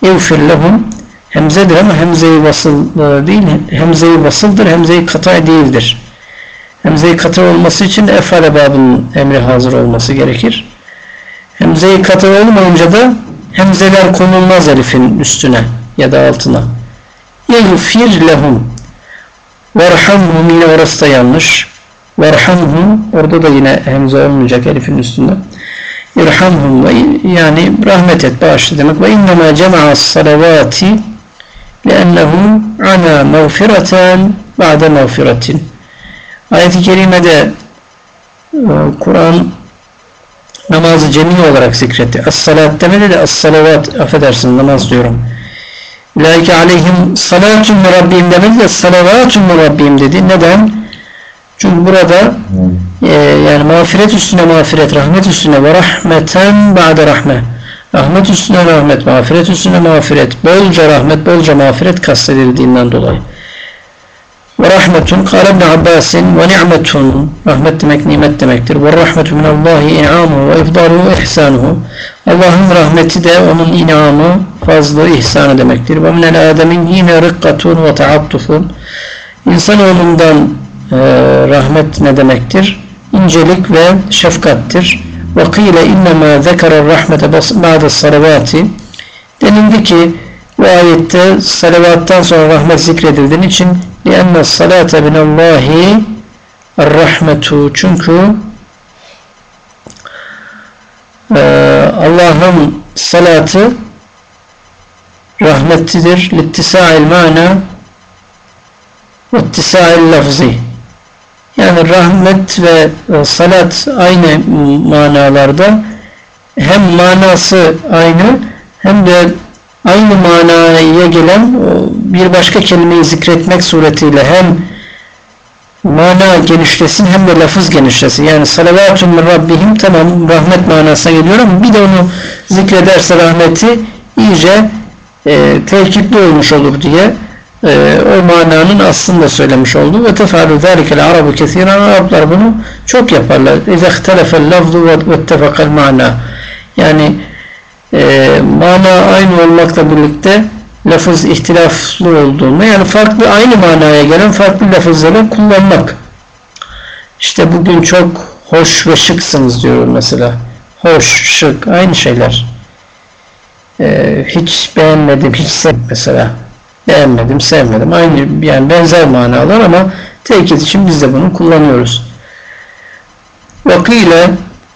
İvfir lehum. Hemzedir ama hemzeyi vasıl e, değil. Hemzeyi vasıldır. Hemzeyi katı değildir. Hemze-i katı olması için efale babının emri hazır olması gerekir. Hemze-i katı olmayınca da hemzeler konulmaz elifin üstüne ya da altına. Yegfir lehum Verhamhum yine orası da yanlış. Verhamhum orada da yine hemze olmayacak elifin üstünde. İrhamhum yani rahmet et, bağışla demek. Ve innema cema'a salavati لأنه عنا مغفرة بعد مغفرة Ayet-i Kerime'de e, Kur'an namazı cemi olarak zikretti. As-salat demedi de as-salavat affedersin namaz diyorum. Ulaike aleyhim salatun mu Rabbim demedi de salavatun mu Rabbim dedi. Neden? Çünkü burada e, yani mağfiret üstüne mağfiret, rahmet üstüne ve rahmeten ba'de rahme. Rahmet üstüne rahmet, mağfiret üstüne mağfiret, bolca rahmet, bolca mağfiret kastedildiğinden dolayı. Ve rahmetun kâle ibn Abbasin ve ni'metun rahmet demek nimet demektir. Ve rahmetu minallahi in'amu ve ifdaru ve ihsanuhu Allah'ın rahmeti de onun inamı, fazlı, ihsanı demektir. Ve minel ademin yine rıkkatun ve taattufun İnsanoğlundan e, rahmet ne demektir? İncelik ve şefkattir. Ve kıyle innemâ zekerer rahmete ba'de salavati denildi ki bu ayette salavattan sonra rahmet zikredildiğin için لِأَنَّ الصَّلَاةَ بِنَ اللّٰهِ الرَّحْمَةُ Çünkü e, Allah'ın salatı rahmetlidir. Littisa'il mana ve ittisa'il lafzi. Yani rahmet ve e, salat aynı manalarda hem manası aynı hem de aynı manaya gelen bir başka kelimeyi zikretmek suretiyle hem mana genişlesin hem de lafız genişlesin. Yani salavatun min rabbihim tamam rahmet manasına geliyor ama bir de onu zikrederse rahmeti iyice e, tekitli olmuş olur diye e, o mananın aslında söylemiş oldu. Ve tefalu zâlikel arabu kesiren Araplar bunu çok yaparlar. İzâ ihtelefel lafzu ve ittefakal mana. Yani e, mana aynı olmakla birlikte lafız ihtilaflı olduğunda yani farklı aynı manaya gelen farklı lafızları kullanmak. İşte bugün çok hoş ve şıksınız diyor mesela. Hoş, şık aynı şeyler. Ee, hiç beğenmedim, hiç sevmedim mesela. Beğenmedim, sevmedim. Aynı yani benzer manalar ama tekit için biz de bunu kullanıyoruz. Vakile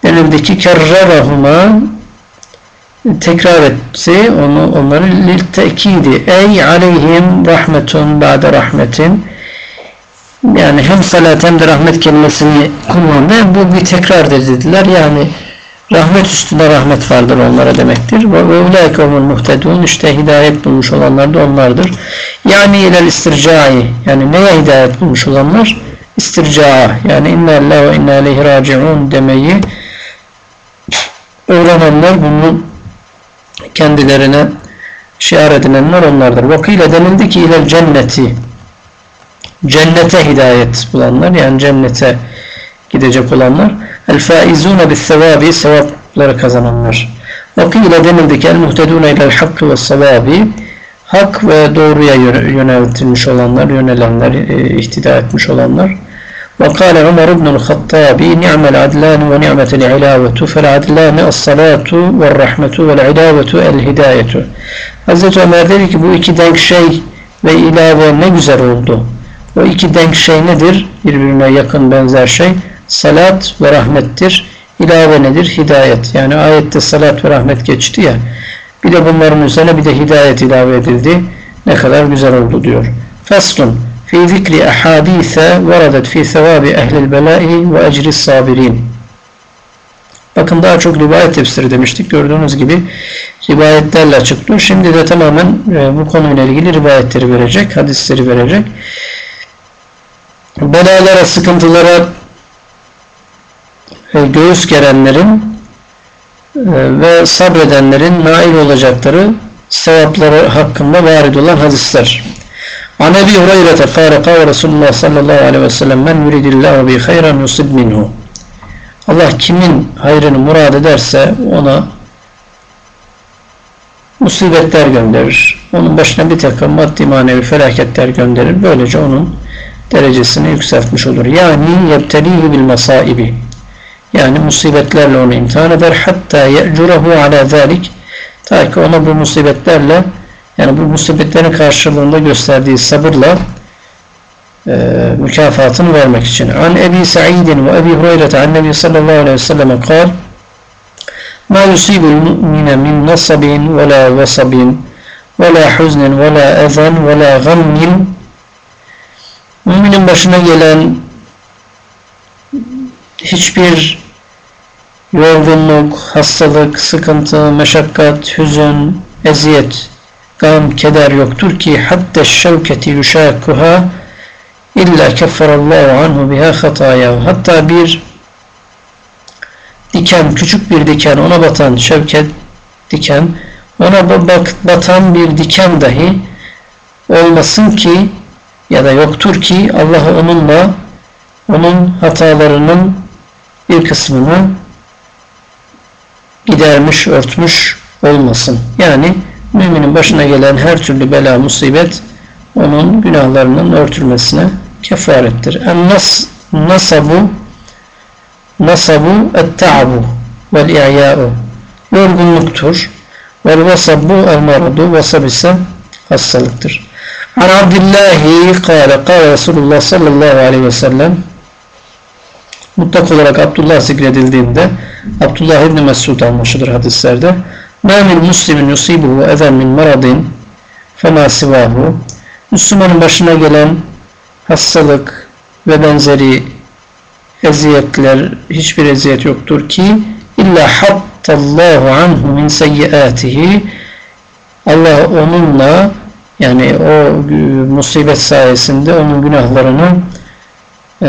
denildi ki kerrerahuma tekrar etti onu onları lil tekidi ey aleyhim rahmetun ba'de rahmetin yani hem salat hem de rahmet kelimesini kullandı. Bu bir tekrardır dediler. Yani rahmet üstünde rahmet vardır onlara demektir. Ve ulaike humul muhtedun işte hidayet bulmuş olanlar da onlardır. Yani ilel istircai yani neye hidayet bulmuş olanlar? İstircaa yani inna Allah ve inna aleyhi raciun demeyi öğrenenler bunu kendilerine şiar edinenler onlardır. Vakile denildi ki ile cenneti cennete hidayet bulanlar yani cennete gidecek olanlar el faizune bis sevabi sevapları kazananlar. Vakile denildi ki el muhtedune ilel hakkı ve sevabi hak ve doğruya yöneltilmiş olanlar, yönelenler, e, ihtida etmiş olanlar. وقال عمر بن الخطاب نعم العدلان ونعمة العلاوة فالعدلان الصلاة والرحمة والعلاوة الهداية Hazreti Ömer dedi ki bu iki denk şey ve ilave ne güzel oldu. O iki denk şey nedir? Birbirine yakın benzer şey. Salat ve rahmettir. İlave nedir? Hidayet. Yani ayette salat ve rahmet geçti ya. Bir de bunların üzerine bir de hidayet ilave edildi. Ne kadar güzel oldu diyor. Faslun fi zikri ahadise varadet fi sevabi ehlil belai ve ecris sabirin. Bakın daha çok rivayet tefsiri demiştik. Gördüğünüz gibi rivayetlerle açıklıyor. Şimdi de tamamen e, bu konuyla ilgili rivayetleri verecek, hadisleri verecek. Belalara, sıkıntılara e, göğüs gerenlerin e, ve sabredenlerin nail olacakları sevapları hakkında varid olan hadisler. An Ebi Hureyre kâle kâle Resulullah sallallahu aleyhi ve sellem men yuridillahu bi hayran yusib minhu. Allah kimin hayrını murad ederse ona musibetler gönderir. Onun başına bir takım maddi manevi felaketler gönderir. Böylece onun derecesini yükseltmiş olur. Yani yebtelihi bil masaibi. Yani musibetlerle onu imtihan eder. Hatta ye'curehu ala zalik. Ta ki ona bu musibetlerle yani bu musibetlerin karşılığında gösterdiği sabırla e, mükafatını vermek için. An Ebi Sa'idin ve Ebi Hureyre an Nebi sallallahu aleyhi ve sellem kal Ma yusibul mu'mine min nasabin ve la vasabin ve la huznin ve la ezen ve la gammin Müminin başına gelen hiçbir yorgunluk, hastalık, sıkıntı, meşakkat, hüzün, eziyet gam, keder yoktur ki hatta şevketi yuşakuha illa kefferallahu anhu biha hataya. Hatta bir diken, küçük bir diken, ona batan şevket diken, ona batan bir diken dahi olmasın ki ya da yoktur ki Allah onunla onun hatalarının bir kısmını gidermiş, örtmüş olmasın. Yani müminin başına gelen her türlü bela, musibet onun günahlarının örtülmesine kefarettir. En nas, nasabu nasabu et-ta'bu vel i'ya'u yorgunluktur. Vel vasabu el maradu vasab ise hastalıktır. An Abdillahi kâle kâle Resulullah sallallahu aleyhi ve sellem mutlak olarak Abdullah zikredildiğinde Abdullah İbni Mesud anlaşılır hadislerde مَا مِنْ مُسْلِمٍ يُصِيبُهُ اَذًا مِنْ مَرَضٍ فَمَا سِوَاهُ Müslümanın başına gelen hastalık ve benzeri eziyetler, hiçbir eziyet yoktur ki illa hattallahu anhu min seyyiatihi Allah onunla yani o musibet sayesinde onun günahlarını e,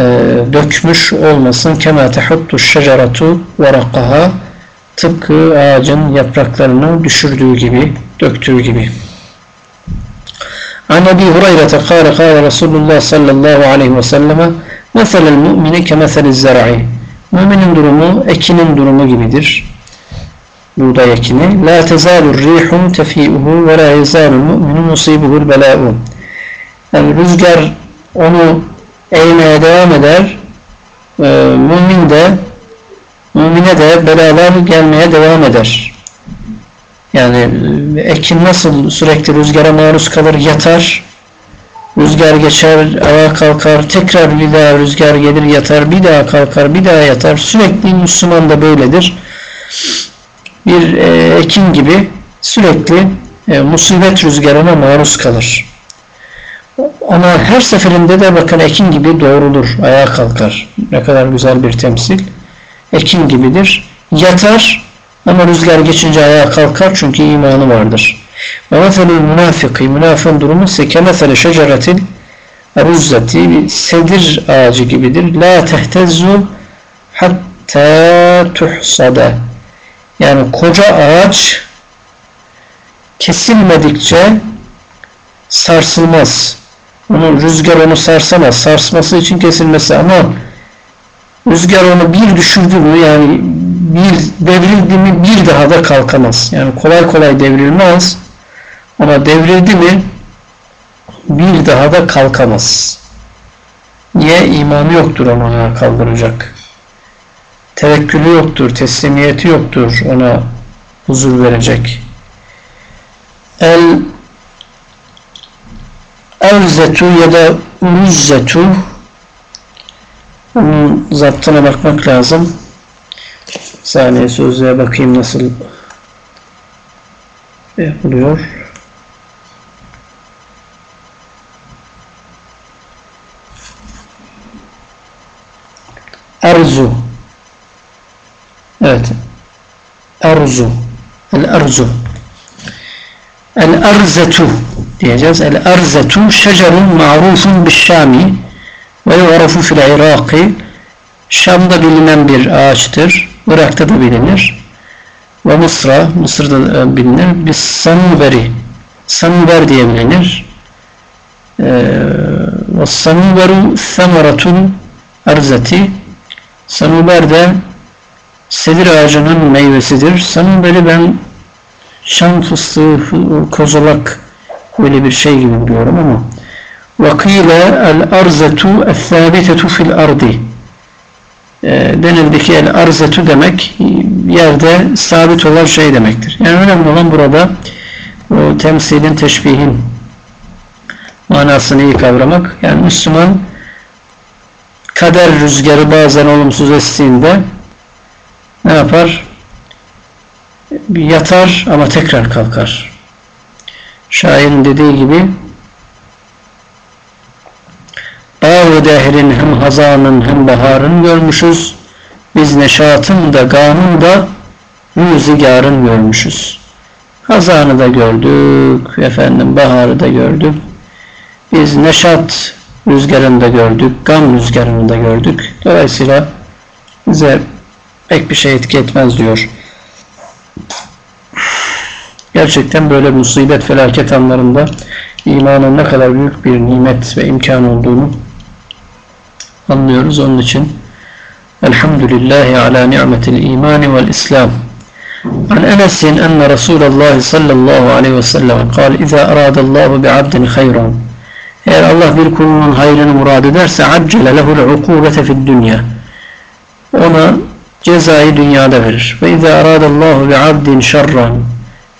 dökmüş olmasın. Kema tehuttu şeceratu varakaha tıpkı ağacın yapraklarını düşürdüğü gibi, döktüğü gibi. An Ebi Hureyre kâle kâle Resulullah sallallahu aleyhi ve selleme Meselel mümini kemeseliz zer'i Müminin durumu ekinin durumu gibidir. Buğday ekini. La tezalur rihum tefi'uhu ve la yezalul mu'minu musibuhul bela'u. Yani rüzgar onu eğmeye devam eder. E, mümin de mümine de belalar gelmeye devam eder. Yani e, ekin nasıl sürekli rüzgara maruz kalır, yatar. Rüzgar geçer, ayağa kalkar, tekrar bir daha rüzgar gelir, yatar, bir daha kalkar, bir daha yatar. Sürekli Müslüman da böyledir. Bir e, ekin gibi sürekli e, musibet rüzgarına maruz kalır. Ama her seferinde de bakın ekin gibi doğrulur, ayağa kalkar. Ne kadar güzel bir temsil. Ekin gibidir. Yatar ama rüzgar geçince ayağa kalkar çünkü imanı vardır. Ve meselül münafıkı, münafığın durumu ise kemesele şeceretil ruzzeti, bir sedir ağacı gibidir. La tehtezzu hatta tuhsada. Yani koca ağaç kesilmedikçe sarsılmaz. Onu rüzgar onu sarsamaz. Sarsması için kesilmesi ama rüzgar onu bir düşürdü mü yani bir devrildi mi bir daha da kalkamaz. Yani kolay kolay devrilmez ama devrildi mi bir daha da kalkamaz. Niye? imanı yoktur ayağa kaldıracak. Tevekkülü yoktur, teslimiyeti yoktur ona huzur verecek. El Evzetu ya da Muzzetu onun zaptına bakmak lazım. Saniye sözlüğe bakayım nasıl yapılıyor. Arzu Evet. Arzu El arzu El arzetu diyeceğiz. El arzetu şecerun ma'rufun bişşami ve yu'rafu fil iraki Şam'da bilinen bir ağaçtır. Irak'ta da bilinir. Ve Mısra, Mısır'da e, bilinir. Bir sanuberi, sanuber diye bilinir. Ee, ve sanuberu semeratun arzeti sanuber de sedir ağacının meyvesidir. Sanuberi ben şam fıstığı, kozalak böyle bir şey gibi biliyorum ama وَقِيلَ الْاَرْزَةُ الثَّابِتَةُ fil ardi e, denildi ki el arzetu demek yerde sabit olan şey demektir. Yani önemli olan burada o temsilin, teşbihin manasını iyi kavramak. Yani Müslüman kader rüzgarı bazen olumsuz estiğinde ne yapar? Yatar ama tekrar kalkar. Şairin dediği gibi Bağ dehrin hem hazanın hem baharın görmüşüz. Biz neşatın da gamın da rüzgarın görmüşüz. Hazanı da gördük, efendim baharı da gördük. Biz neşat rüzgarını da gördük, gam rüzgarını da gördük. Dolayısıyla bize pek bir şey etki etmez diyor. Gerçekten böyle musibet, felaket anlarında imanın ne kadar büyük bir nimet ve imkan olduğunu anlıyoruz. Onun için Elhamdülillahi ala ni'metil imani vel islam. An Enes'in enne Resulullah sallallahu aleyhi ve sellem kal İza aradallahu bi'abdin hayran Eğer Allah bir kulunun hayrını murad ederse accele lehul ukubete fid dünya ona cezayı dünyada verir. Ve izâ aradallahu bi'abdin şerran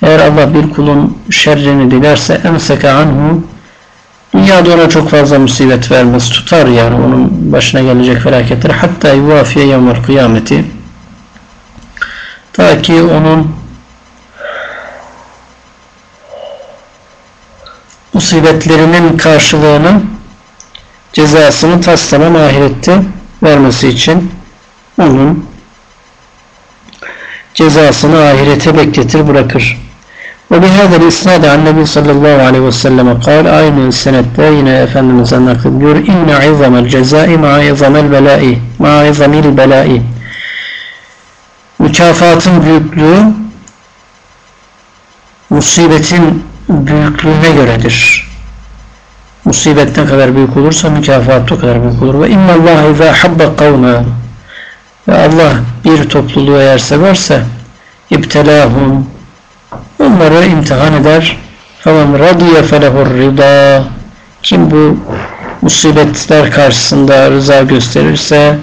eğer Allah bir kulun şerrini dilerse emseke anhu Dünyada ona çok fazla musibet vermez. Tutar yani onun başına gelecek felaketleri. Hatta yuvafiye yevmel kıyameti. Ta ki onun musibetlerinin karşılığını cezasını taslamam ahirette vermesi için onun cezasını ahirete bekletir bırakır. Ve bihâdel isnâde annebi sallallahu aleyhi ve selleme kal aynı senette yine Efendimiz'den naklediliyor inne izamel cezai ma'a izamel belai ma'a izamil belai mükafatın büyüklüğü musibetin büyüklüğüne göredir. Musibet ne kadar büyük olursa mükafat o kadar büyük olur. Ve inna Allah izâ habbe kavme ve Allah bir topluluğu eğer severse ibtelâhum onları imtihan eder. Faman radiye felehur rida kim bu musibetler karşısında rıza gösterirse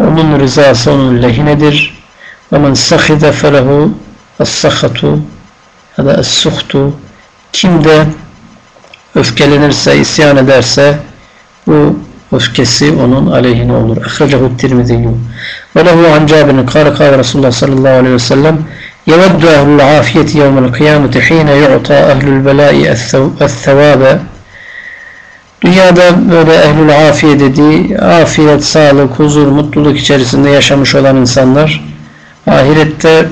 onun rızası onun lehinedir. Men sahide felehu as-sahatu ya da es-suhtu kim de öfkelenirse, isyan ederse bu öfkesi onun aleyhine olur. Ahracahu Tirmidhi. Ve lehu an Cabir'in kâle kâle Resulullah sallallahu aleyhi ve sellem يود أهل العافية يوم القيامة حين يعطى أهل البلاء الثواب Dünyada böyle ehlül afiye dediği afiyet, sağlık, huzur, mutluluk içerisinde yaşamış olan insanlar ahirette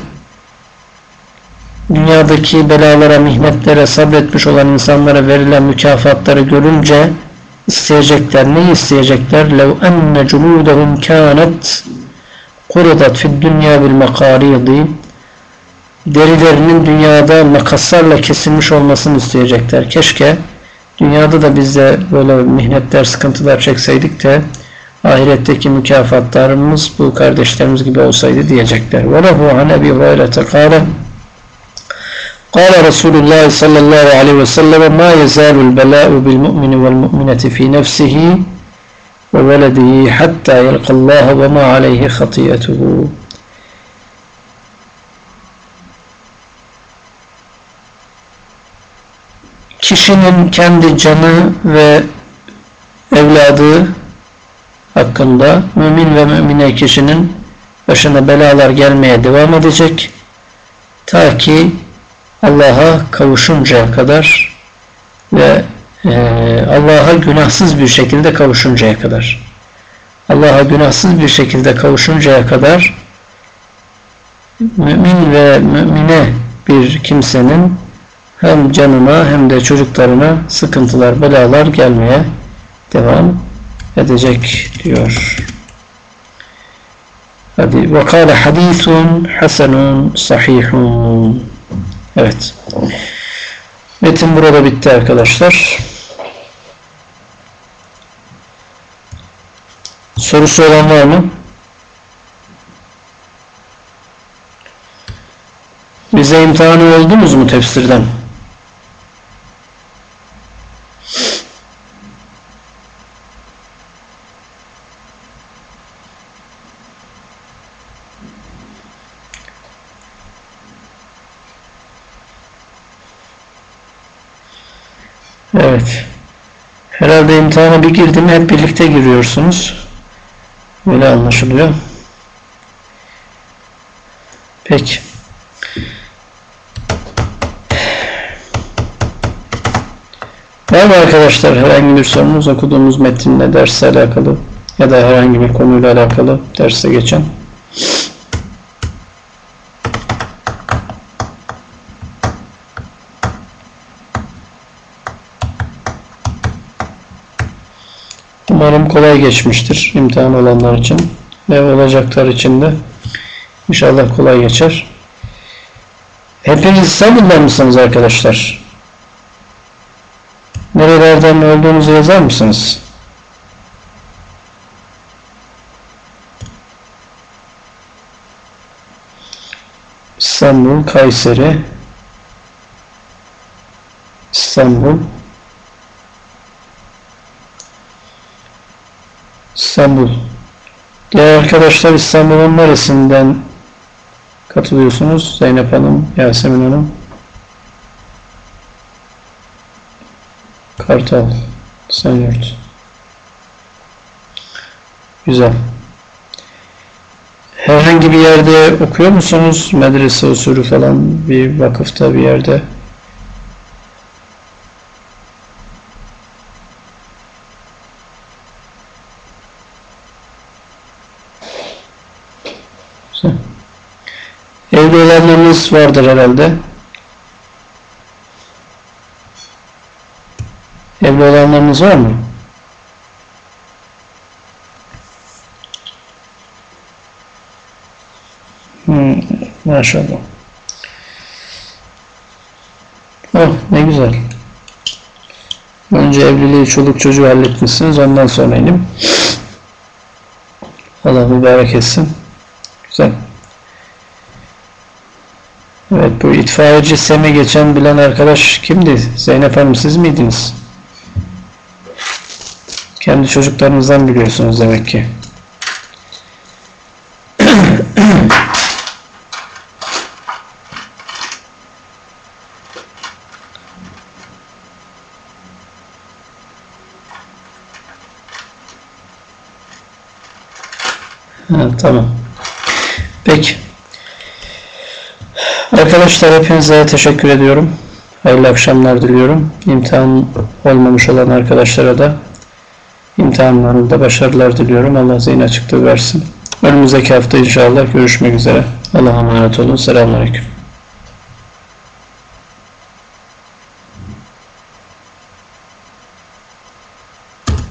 dünyadaki belalara, mihnetlere sabretmiş olan insanlara verilen mükafatları görünce isteyecekler. Neyi isteyecekler? لَوْ أَنَّ جُلُودَهُمْ كَانَتْ قُرِضَتْ فِي الدُّنْيَا بِالْمَقَارِيضِ Derilerinin dünyada makaslarla kesilmiş olmasını isteyecekler. Keşke dünyada da biz de böyle mihnetler, sıkıntılar çekseydik de ahiretteki mükafatlarımız bu kardeşlerimiz gibi olsaydı diyecekler. وَلَهُ عَنْ أَبِي هُرَيْرَةَ قَالَ قال رسول الله صلى الله عليه وسلم ما يزال البلاء بالمؤمن والمؤمنة في نفسه وولده حتى يلقى الله وما عليه خطيئته Kişinin kendi canı ve evladı hakkında mümin ve mümine kişinin başına belalar gelmeye devam edecek. Ta ki Allah'a kavuşuncaya kadar ve e, Allah'a günahsız bir şekilde kavuşuncaya kadar. Allah'a günahsız bir şekilde kavuşuncaya kadar mümin ve mümine bir kimsenin hem canına hem de çocuklarına sıkıntılar, belalar gelmeye devam edecek diyor. Hadi ve hadîthun hasenun sahihun Evet. Metin burada bitti arkadaşlar. Sorusu olan var mı? Bize imtihanı oldunuz mu tefsirden? Evet. Herhalde imtihana bir girdim hep birlikte giriyorsunuz. Böyle anlaşılıyor. Peki. Var mı arkadaşlar herhangi bir sorunuz okuduğumuz metinle dersle alakalı ya da herhangi bir konuyla alakalı derse geçen? Umarım kolay geçmiştir imtihan olanlar için ve olacaklar için de inşallah kolay geçer. Hepiniz İstanbul'dan mısınız arkadaşlar? Nerelerden olduğunuzu yazar mısınız? İstanbul, Kayseri, İstanbul, İstanbul. Diğer arkadaşlar İstanbul'un neresinden katılıyorsunuz? Zeynep Hanım, Yasemin Hanım. Kartal, Senyurt. Güzel. Herhangi bir yerde okuyor musunuz? Medrese usulü falan bir vakıfta bir yerde. Olanlarınız vardır herhalde. Evli olanlarınız var mı? Hmm, maşallah. Oh ne güzel. Önce evliliği, çoluk çocuğu halletmişsiniz. Ondan sonra inim. Allah mübarek etsin. Güzel. Evet bu itfaiyeci Sem'e geçen bilen arkadaş kimdi? Zeynep Hanım siz miydiniz? Kendi çocuklarınızdan biliyorsunuz demek ki. Ha, tamam. Peki. Arkadaşlar hepinize teşekkür ediyorum. Hayırlı akşamlar diliyorum. İmtihan olmamış olan arkadaşlara da imtihanlarında başarılar diliyorum. Allah zihin açıklığı versin. Önümüzdeki hafta inşallah görüşmek üzere. Allah'a emanet olun. Selamünaleyküm.